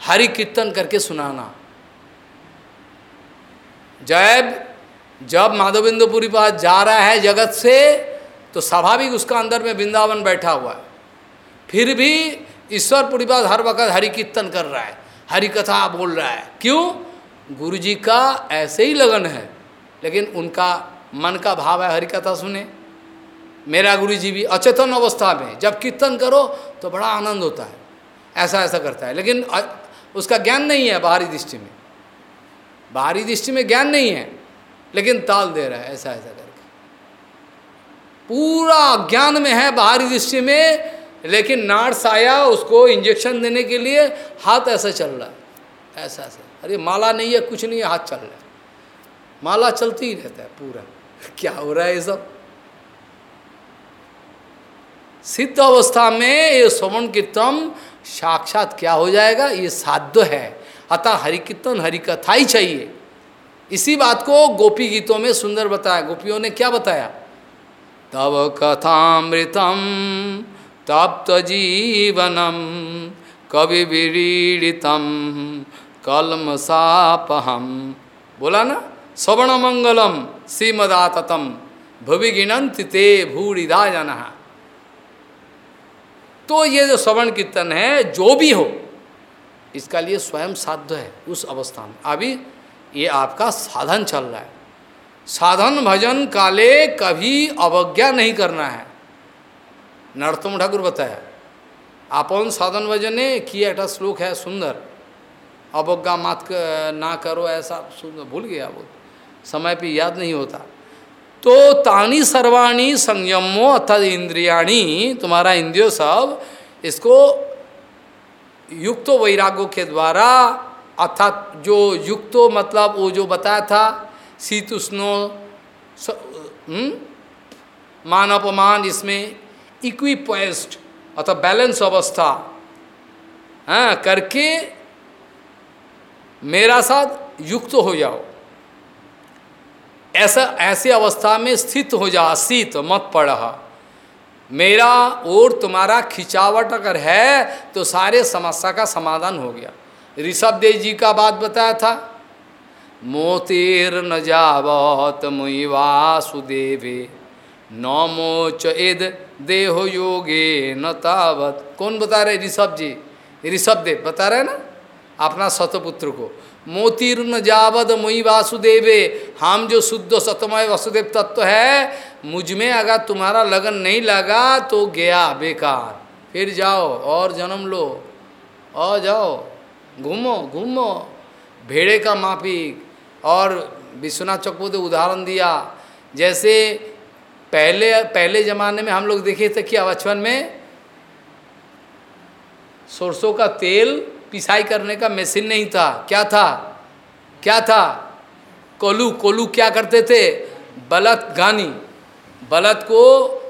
Speaker 1: हरि कीर्तन करके सुनाना। जब जब माधवेंद्रपुरी पास जा रहा है जगत से तो स्वाभाविक उसका अंदर में वृंदावन बैठा हुआ है। फिर भी ईश्वरपुरी पास हर वक्त हरि कीर्तन कर रहा है, हरि कथा बोल रहा है। क्यों? गुरु जी का ऐसे ही लगन है, लेकिन उनका मन का भाव है हरि कथा सुने। मेरा गुरु जी भी अचेतन अवस्था में, जब कीर्तन करो तो बड़ा आनंद होता है। ऐसा ऐसा करता है। लेकिन उसका ज्ञान नहीं है बाहरी दृष्टि में। बाहरी दृष्टि में ज्ञान नहीं है, लेकिन ताल दे रहा है, ऐसा ऐसा करके। पूरा ज्ञान में है बाहरी दृष्टि में, लेकिन नार्स आया उसको इंजेक्शन देने के लिए हाथ ऐसा चल रहा है। ऐसा ऐसा। अरे, माला नहीं है, कुछ नहीं है, हाथ चल रहा माला चलती ही रहता है पूरा। क्या हो रहा है ये सब? सिद्ध अवस्था में ये श्रवण कीर्तन साक्षात क्या हो जाएगा? ये साध्य है। अतः हरि कीर्तन हरि कथा ही चाहिए। इसी बात को गोपी गीतों में सुंदर बताया। गोपियों ने क्या बताया? तब कथामृतम तप्त जीवनम कवि विरीड़ितम कलम सापहम। बोला ना? श्रवण मंगलम श्रीमदाततम। भवि ते भूरिदा जना। तो ये जो श्रवण कीर्तन है, जो भी हो, इसका लिए स्वयं साध्य है उस अवस्था में। अभी ये आपका साधन चल रहा है। साधन भजन काले कभी अवज्ञा नहीं करना है। नरतम ठाकुर बताया आपन साधन भजने किया एक श्लोक है सुंदर। अवज्ञा मात ना करो ऐसा भूल गया वो। समय पे याद नहीं होता। तो तानी सर्वाणी संयमो अर्थात इंद्रियाणी तुम्हारा इंद्रियो सब इसको युक्तो वैराग्यों के द्वारा अर्थात जो युक्तो मतलब वो जो बताया था शीत उष्णो हम्म, मान अपमान इसमें इक्विपोस्ट अर्थात बैलेंस अवस्था हाँ करके मेरा साथ युक्त हो जाओ। ऐसा, ऐसी अवस्था में स्थित हो जा, शीत मत पड़। मेरा और तुम्हारा खिंचावट अगर है तो सारे समस्या का समाधान हो गया। ऋषभ देव जी का बात बताया था, मोतीर न जावत मुई वासुदेवे नौमोच इद देहो योगे न तावत। कौन बता रहे ऋषभ जी? ऋषभ देव, बता रहे ना? अपना सतपुत्र को। मोतीर्ण जावद मुई वासुदेवे, हम जो शुद्ध सतमय वासुदेव तत्व है, मुझमें अगर तुम्हारा लगन नहीं लगा तो गया बेकार। फिर जाओ और जन्म लो और जाओ, घूमो घूमो, भेड़े का माफिक और विश्वनाथ चकबोधे उदाहरण दिया। जैसे पहले पहले जमाने में हम लोग देखे थे कि बचपन में सरसों का तेल पिसाई करने का मशीन नहीं था। क्या था? क्या था? कोलू कोलू क्या करते थे? बलत गानी। बलत को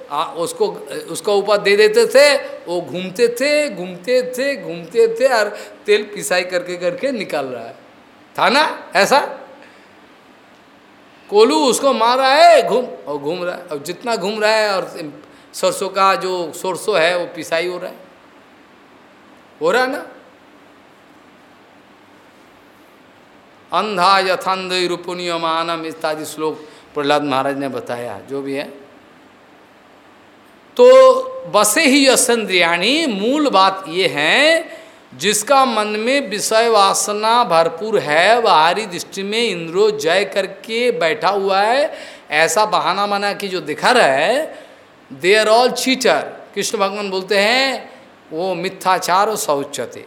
Speaker 1: आ, उसको उसका ऊपर दे देते थे वो घूमते थे घूमते थे घूमते थे और तेल पिसाई करके करके निकाल रहा है। था ना? ऐसा? कोलू उसको मार रहा है घूम और घूम रहा है और जितना घूम रहा है और सरसों का जो सरसों है वो पिसाई हो रहा है। हो रहा है ना? अंधा यथंध यथांध रूपनीयमानम इत्यादि श्लोक प्रहलाद महाराज ने बताया, जो भी है। तो बसे ही यशंद्रियाणी मूल बात ये है, जिसका मन में विषय वासना भरपूर है बाहरी दृष्टि में इंद्रो जय करके बैठा हुआ है। ऐसा बहाना बना कि जो दिखा रहा है they are all cheater Krishna भगवान बोलते हैं, वो मिथ्याचार और शौचते।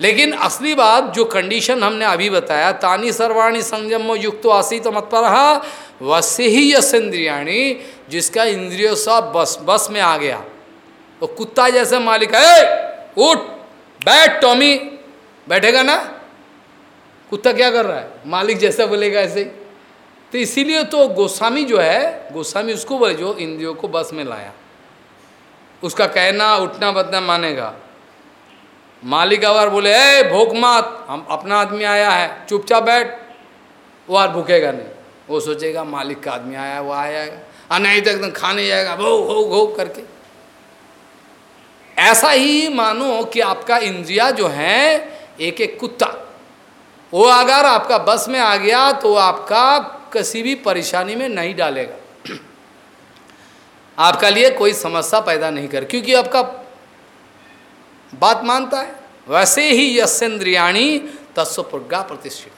Speaker 1: लेकिन असली बात जो कंडीशन हमने अभी बताया, तानी सर्वाणी संयम युक्त आसित मतपर वैसे ही यश इंद्रियाणी जिसका इंद्रिय सब बस बस में आ गया। वो तो कुत्ता जैसे मालिक है उठ, बैठ, टॉमी, बैठेगा ना? कुत्ता क्या कर रहा है? मालिक जैसा बोलेगा ऐसे तो इसीलिए तो गोस्वामी जो है, गोस्वामी उसको बोले, जो इंद्रियों को बस में लाया, उसका कहना, उठना, बदना मानेगा। मालिक अगर बोले, ए, भूख मत, हम अपना आदमी आया है, चुपचाप बैठ। वो और भूखेगा नहीं। वो सोचेगा, मालिक का आदमी आया वो आएगा और नहीं तो एकदम खाने जाएगा, भो भो घो करके। ऐसा ही मानो कि आपका इंद्रिया जो है एक एक कुत्ता, वो अगर आपका बस में आ गया तो आपका किसी भी परेशानी में नहीं डालेगा। आपका लिए कोई समस्या पैदा नहीं कर, क्योंकि आपका बात मानता है। वैसे ही यशेन्द्रियाणी तत्व प्रज्ञा प्रतिष्ठित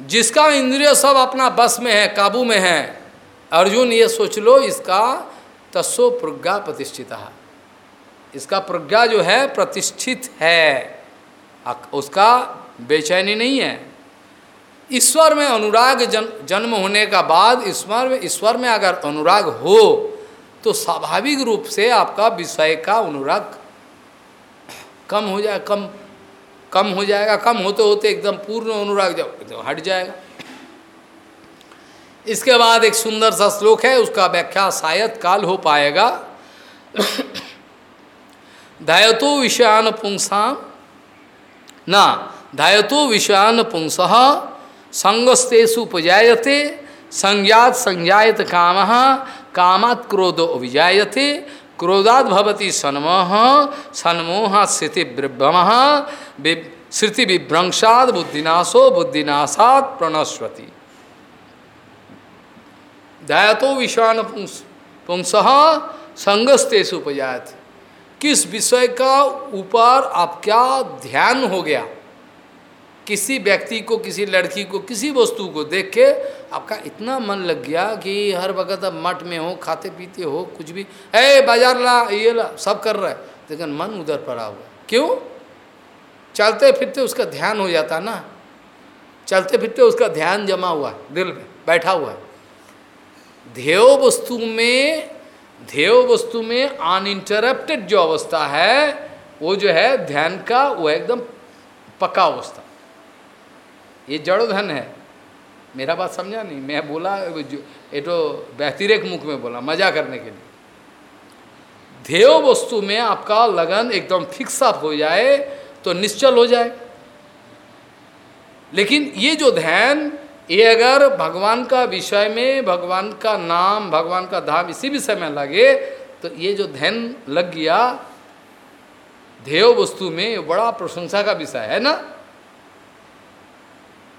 Speaker 1: जिसका इंद्रिय सब अपना बस में है काबू में है अर्जुन ये सोच लो इसका तस्व प्रज्ञा प्रतिष्ठित इसका प्रज्ञा जो है प्रतिष्ठित है। उसका बेचैनी नहीं है। ईश्वर में अनुराग जन, जन्म होने का बाद ईश्वर में ईश्वर में अगर अनुराग हो तो स्वाभाविक रूप से आपका विषय का अनुराग कम हो जाए, कम कम हो जाएगा, कम होते होते एकदम पूर्ण अनुराग जब तो हट जाएगा। इसके बाद एक सुंदर सा श्लोक है, उसका व्याख्या शायद काल हो पाएगा। धायतो विषयान पुंसा, ना, धायतो विषयान पुंस, संगस्तेषु उपजाते संज्ञात संज्ञात काम, कामात क्रोध विजाते क्रोधाद भवती सन्मोह सन्मोह स्थिति विभ्रम श्रुति विभ्रंशाद बुद्धिनाशो, बुद्धिनाशात प्रणस्वती दयातो विश्वान पुंस संगस्तेष उपजात किस विषय का ऊपर आप क्या ध्यान हो गया? किसी व्यक्ति को, किसी लड़की को, किसी वस्तु को देख के आपका इतना मन लग गया कि हर वक्त अब मठ में हो, खाते पीते हो, कुछ भी। ए, बाज़ार ला, ये ला, सब कर रहा है। लेकिन मन उधर पड़ा हुआ क्यों? चलते फिरते उसका ध्यान हो जाता ना। चलते फिरते उसका ध्यान जमा हुआ है, दिल में बैठा हुआ है। ध्येय वस्तु में, ध्येय वस्तु में अनइंटरप्टेड जो अवस्था है, वो जो है, ध्यान का वो एकदम पक्का अवस्था। ये जड़ धन है। मेरा बात समझा नहीं? मैं बोला ये तो व्यतिरेक मुख में बोला, मज़ा करने के लिए। ध्येय वस्तु में आपका लगन एकदम फिक्स अप हो जाए तो निश्चल हो जाए। लेकिन ये जो ध्यान, ये अगर भगवान का विषय में, भगवान का नाम, भगवान का धाम इसी विषय में लगे तो ये जो ध्यान लग गया, ध्येय वस्तु में बड़ा प्रशंसा का विषय है ना?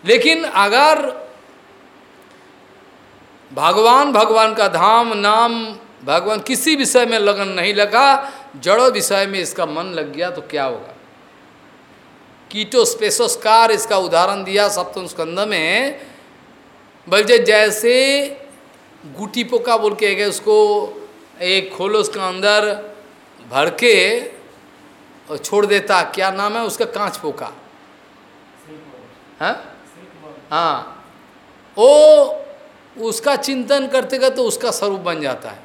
Speaker 1: लेकिन अगर भगवान भगवान का धाम, नाम, भगवान किसी विषय में लगन नहीं लगा, जड़ो विषय में इसका मन लग गया तो क्या होगा? कीटो स्पेसोस्कार इसका उदाहरण दिया सप्तम स्कंद में। बल्कि जैसे गुटी पोका बोल के गए, उसको एक खोलो उसका अंदर भर के और छोड़ देता, क्या नाम है उसका? कांच पोका। हाँ? हाँ वो उसका चिंतन करते करते तो उसका स्वरूप बन जाता है।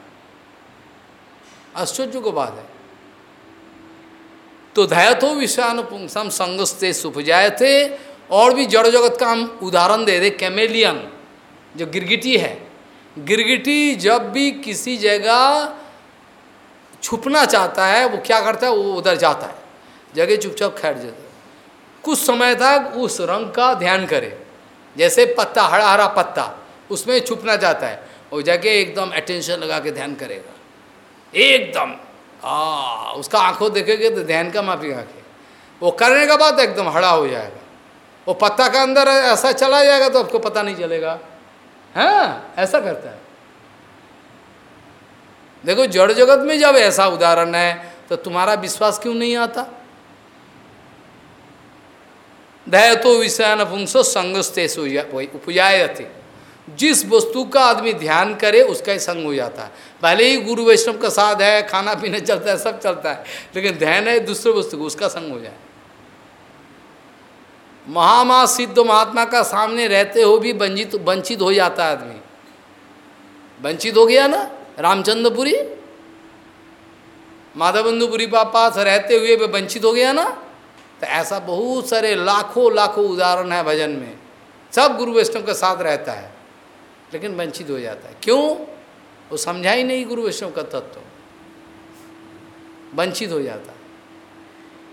Speaker 1: आश्चर्य को बात है। तो धैतो विषयानुपुंसम संगस्ते सुपजाए थे और भी जड़ जगत का हम उदाहरण दे दे कैमेलियन, जो गिरगिटी है। गिरगिटी जब भी किसी जगह छुपना चाहता है, वो क्या करता है? वो उधर जाता है। जगह चुपचाप खैर जाता है। कुछ समय तक उस रंग का ध्यान करे। जैसे पत्ता हरा हरा पत्ता, उसमें छुपना चाहता है वो जगह एकदम अटेंशन लगा के ध्यान करेगा। एकदम। आ उसका आँखों देखेंगे तो ध्यान का माफ़ी आँखें। वो करने के बाद एकदम हड़ा हो जाएगा। वो पत्ता का अंदर ऐसा चला जाएगा तो आपको पता नहीं चलेगा। हाँ ऐसा करता है। देखो, जड़ जगत में जब ऐसा उदाहरण है तो तुम्हारा विश्वास क्यों नहीं आता? दया तो विषयान पुंसो संगस्ते उपजाए थे जिस वस्तु का आदमी ध्यान करे, उसका ही संग हो जाता है। भले ही गुरु वैष्णव का साथ है, खाना पीना चलता है, सब चलता है, लेकिन ध्यान है दूसरे वस्तु को, उसका संग हो जाए। महामा सिद्ध महात्मा का सामने रहते हो भी वंचित वंचित हो जाता है आदमी। वंचित हो गया ना? रामचंद्रपुरी? माधवबंधुपुरी पास रहते हुए वंचित हो गया ना? तो ऐसा बहुत सारे लाखों लाखों उदाहरण है भजन में। सब गुरु वैष्णव के साथ रहता है, लेकिन वंचित हो जाता है। क्यों? वो समझा ही नहीं गुरु वैष्णव का तत्व। वंचित हो जाता है।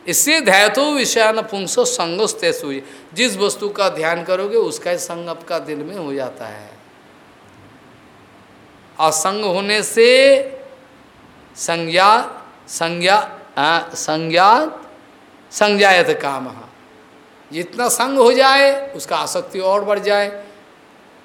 Speaker 1: इससे ध्यातो विषयान पुंसो संगोस्ते सुई जिस वस्तु का ध्यान करोगे, उसका ही संग आपका दिल में हो जाता है। और संग होने से संज्ञा संज्ञा संज्ञा संज्ञायत काम। जितना संग हो जाए, उसका आसक्ति और बढ़ जाए।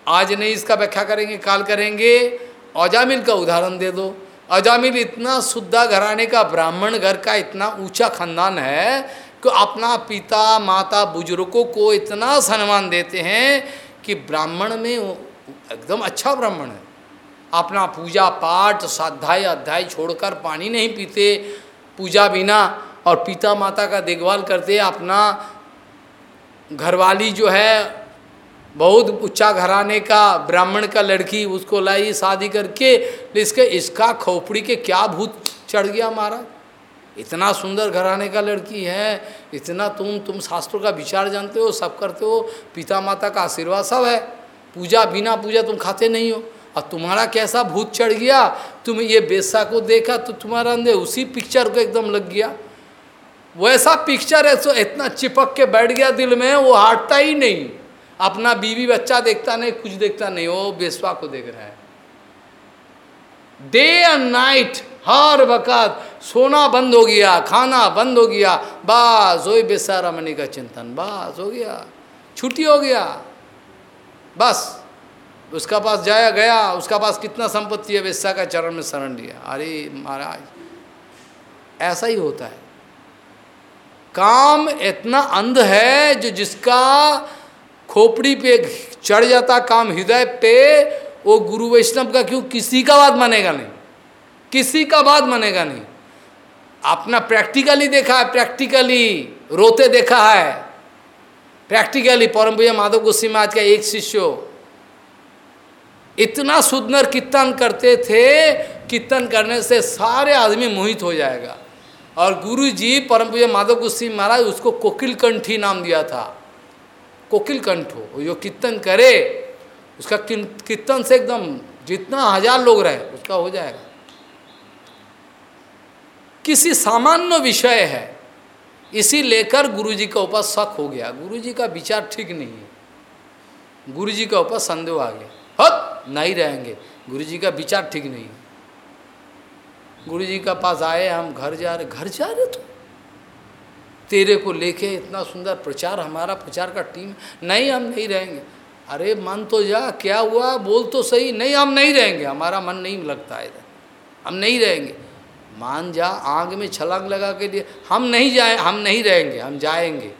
Speaker 1: आज नहीं इसका व्याख्या करेंगे, काल करेंगे। अजामिल का उदाहरण दे दो। अजामिल इतना शुद्धा घराने का ब्राह्मण घर का इतना ऊँचा खानदान है कि अपना पिता, माता, बुज़ुर्गों को इतना सम्मान देते हैं कि ब्राह्मण में एकदम अच्छा ब्राह्मण है। अपना पूजा पाठ, स्वाध्याय, अध्याय छोड़कर पानी नहीं पीते। पूजा बिना और पिता माता का देखभाल करते, अपना घरवाली जो है, बहुत ऊँचा घराने का, ब्राह्मण का लड़की उसको लाई, शादी करके, इसके, इसका खोपड़ी के क्या भूत चढ़ गया महाराज? इतना सुंदर घराने का लड़की है, इतना तुम तुम शास्त्रों का विचार जानते हो, सब करते हो पिता माता का आशीर्वाद सब है। पूजा, बिना पूजा तुम खाते नहीं हो। और तुम्हारा कैसा भूत चढ़ गया? तुम ये बेसा को देखा तो तुम्हारा अंदर उसी पिक्चर को एकदम लग गया। वैसा पिक्चर है सो इतना चिपक के बैठ गया दिल में, वो हटता ही नहीं। अपना बीवी बच्चा देखता नहीं, कुछ देखता नहीं, वो बेसवा को देख रहा है। डे एंड नाइट हर वक़्त सोना बंद हो गया, खाना बंद हो गया, बस वही बेसारा मनी का चिंतन, बस हो गया, छुट्टी हो गया, बस। उसका पास जाया गया, उसका पास कितना संपत्ति है बेसा का चरण में शरण लिया। अरे महाराज, ऐसा ही होता है। काम इतना अंध है जो जिसका खोपड़ी पे चढ़ जाता काम हृदय पे, वो गुरु वैष्णव का क्यों? किसी का बात मानेगा नहीं। किसी का बात मानेगा नहीं। अपना प्रैक्टिकली देखा है, प्रैक्टिकली रोते देखा है। प्रैक्टिकली परम भैया माधव गोस्वी महाराज का एक शिष्य इतना सुंदर कीर्तन करते थे, कीर्तन करने से सारे आदमी मोहित हो जाएगा। और गुरु जी परम पूज्य माधव गोस्वी महाराज उसको कोकिल कंठी नाम दिया था। कोकिल कंठ हो जो कीर्तन करे, उसका कीर्तन से एकदम जितना हज़ार लोग रहे, उसका हो जाएगा। किसी सामान्य विषय है, इसी लेकर गुरु जी का ऊपर शक हो गया। गुरु जी का विचार ठीक नहीं है। गुरु जी का ऊपर संदेह आ गया। हत नहीं रहेंगे। गुरु जी का विचार ठीक नहीं है। गुरु जी का पास आए, हम घर जा रहे, घर जा रहे तो? तेरे को लेके इतना सुंदर प्रचार, हमारा प्रचार का टीम नहीं हम नहीं रहेंगे। अरे मन तो जा, क्या हुआ? बोल तो सही, नहीं हम नहीं रहेंगे। हमारा मन नहीं लगता इधर। हम नहीं रहेंगे। मान जा, आग में छलांग लगा के लिए हम नहीं जाए, हम नहीं रहेंगे, हम जाएँगे।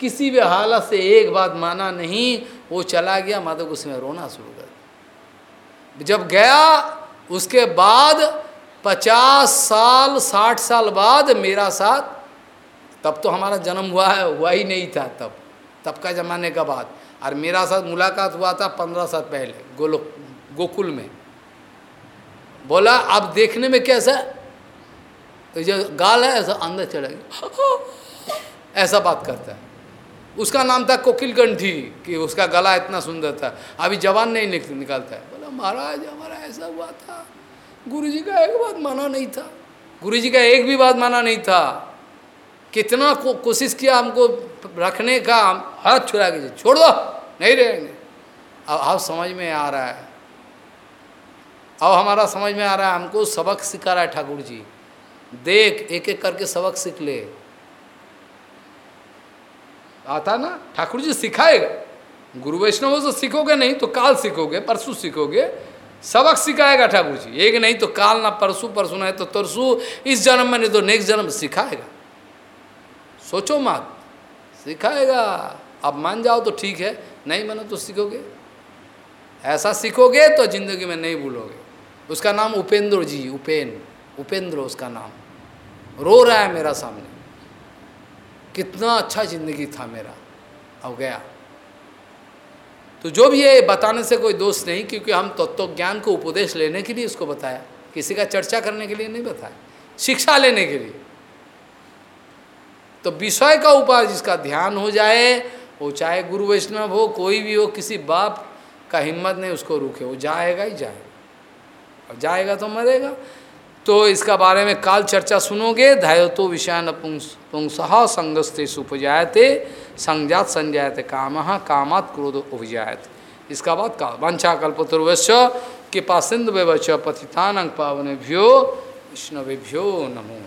Speaker 1: किसी भी हालत से एक बात माना नहीं, वो चला गया, माधव उसमें रोना शुरू कर जब गया, उसके बाद पचास साल, साठ साल बाद मेरा साथ, तब तो हमारा जन्म हुआ है, हुआ ही नहीं था तब। तब का जमाने का बाद और मेरा साथ मुलाकात हुआ था पंद्रह साल पहले, गोलो, गोकुल में। बोला, अब देखने में कैसा तो जो गाल है, ऐसा अंदर चला गया। ऐसा बात करता है। उसका नाम था कोकिल कंठी कि उसका गला इतना सुंदर था। अभी जवान नहीं निकलता है। बोला, महाराज, हमारा ऐसा हुआ था। गुरु जी का एक बात माना नहीं था। गुरु जी का एक भी बात माना नहीं था। कितना को कोशिश किया हमको रखने का हाथ छुड़ा के छोड़ दो, नहीं रहेंगे। अब अब समझ में आ रहा है। अब हमारा समझ में आ रहा है, हमको सबक सिखा रहा है ठाकुर जी। देख, एक एक करके सबक सीख ले। आता ना, ठाकुर जी सिखाएगा। गुरु वैष्णव से सीखोगे नहीं तो काल सीखोगे, परसों सीखोगे। सबक सिखाएगा ठाकुर जी एक नहीं तो काल ना परसों परसों नहीं तो तरसों। इस जन्म में नहीं तो नेक्स्ट जन्म सिखाएगा। सोचो मत, सिखाएगा। अब मान जाओ तो ठीक है, नहीं मानो तो सीखोगे। ऐसा सीखोगे तो ज़िंदगी में नहीं भूलोगे। उसका नाम उपेंद्र जी, उपेन, उपेंद्र उसका नाम। रो रहा है मेरा सामने। कितना अच्छा ज़िंदगी था मेरा। अब गया। तो जो भी है, बताने से कोई दोष नहीं, क्योंकि हम तत्व तो ज्ञान को उपदेश लेने के लिए उसको बताया। किसी का चर्चा करने के लिए नहीं बताया। शिक्षा लेने के लिए। तो विषय का उपाय जिसका ध्यान हो जाए, वो चाहे गुरु वैष्णव हो, कोई भी हो, किसी बाप का हिम्मत नहीं, उसको रुके वो जाएगा ही जाएगा। और जाएगा तो मरेगा। तो इसका बारे में काल चर्चा सुनोगे, धायतो विषयान पुंसह संगस्ते सुपजायते संजात संजायते काम कामात क्रोध उपजायते इसका बाद काल वंशा कल्पतुर्वश्य कृपा सिंधु व्यवच पतितान पावनेभ्यो विष्णवेभ्यो नमो।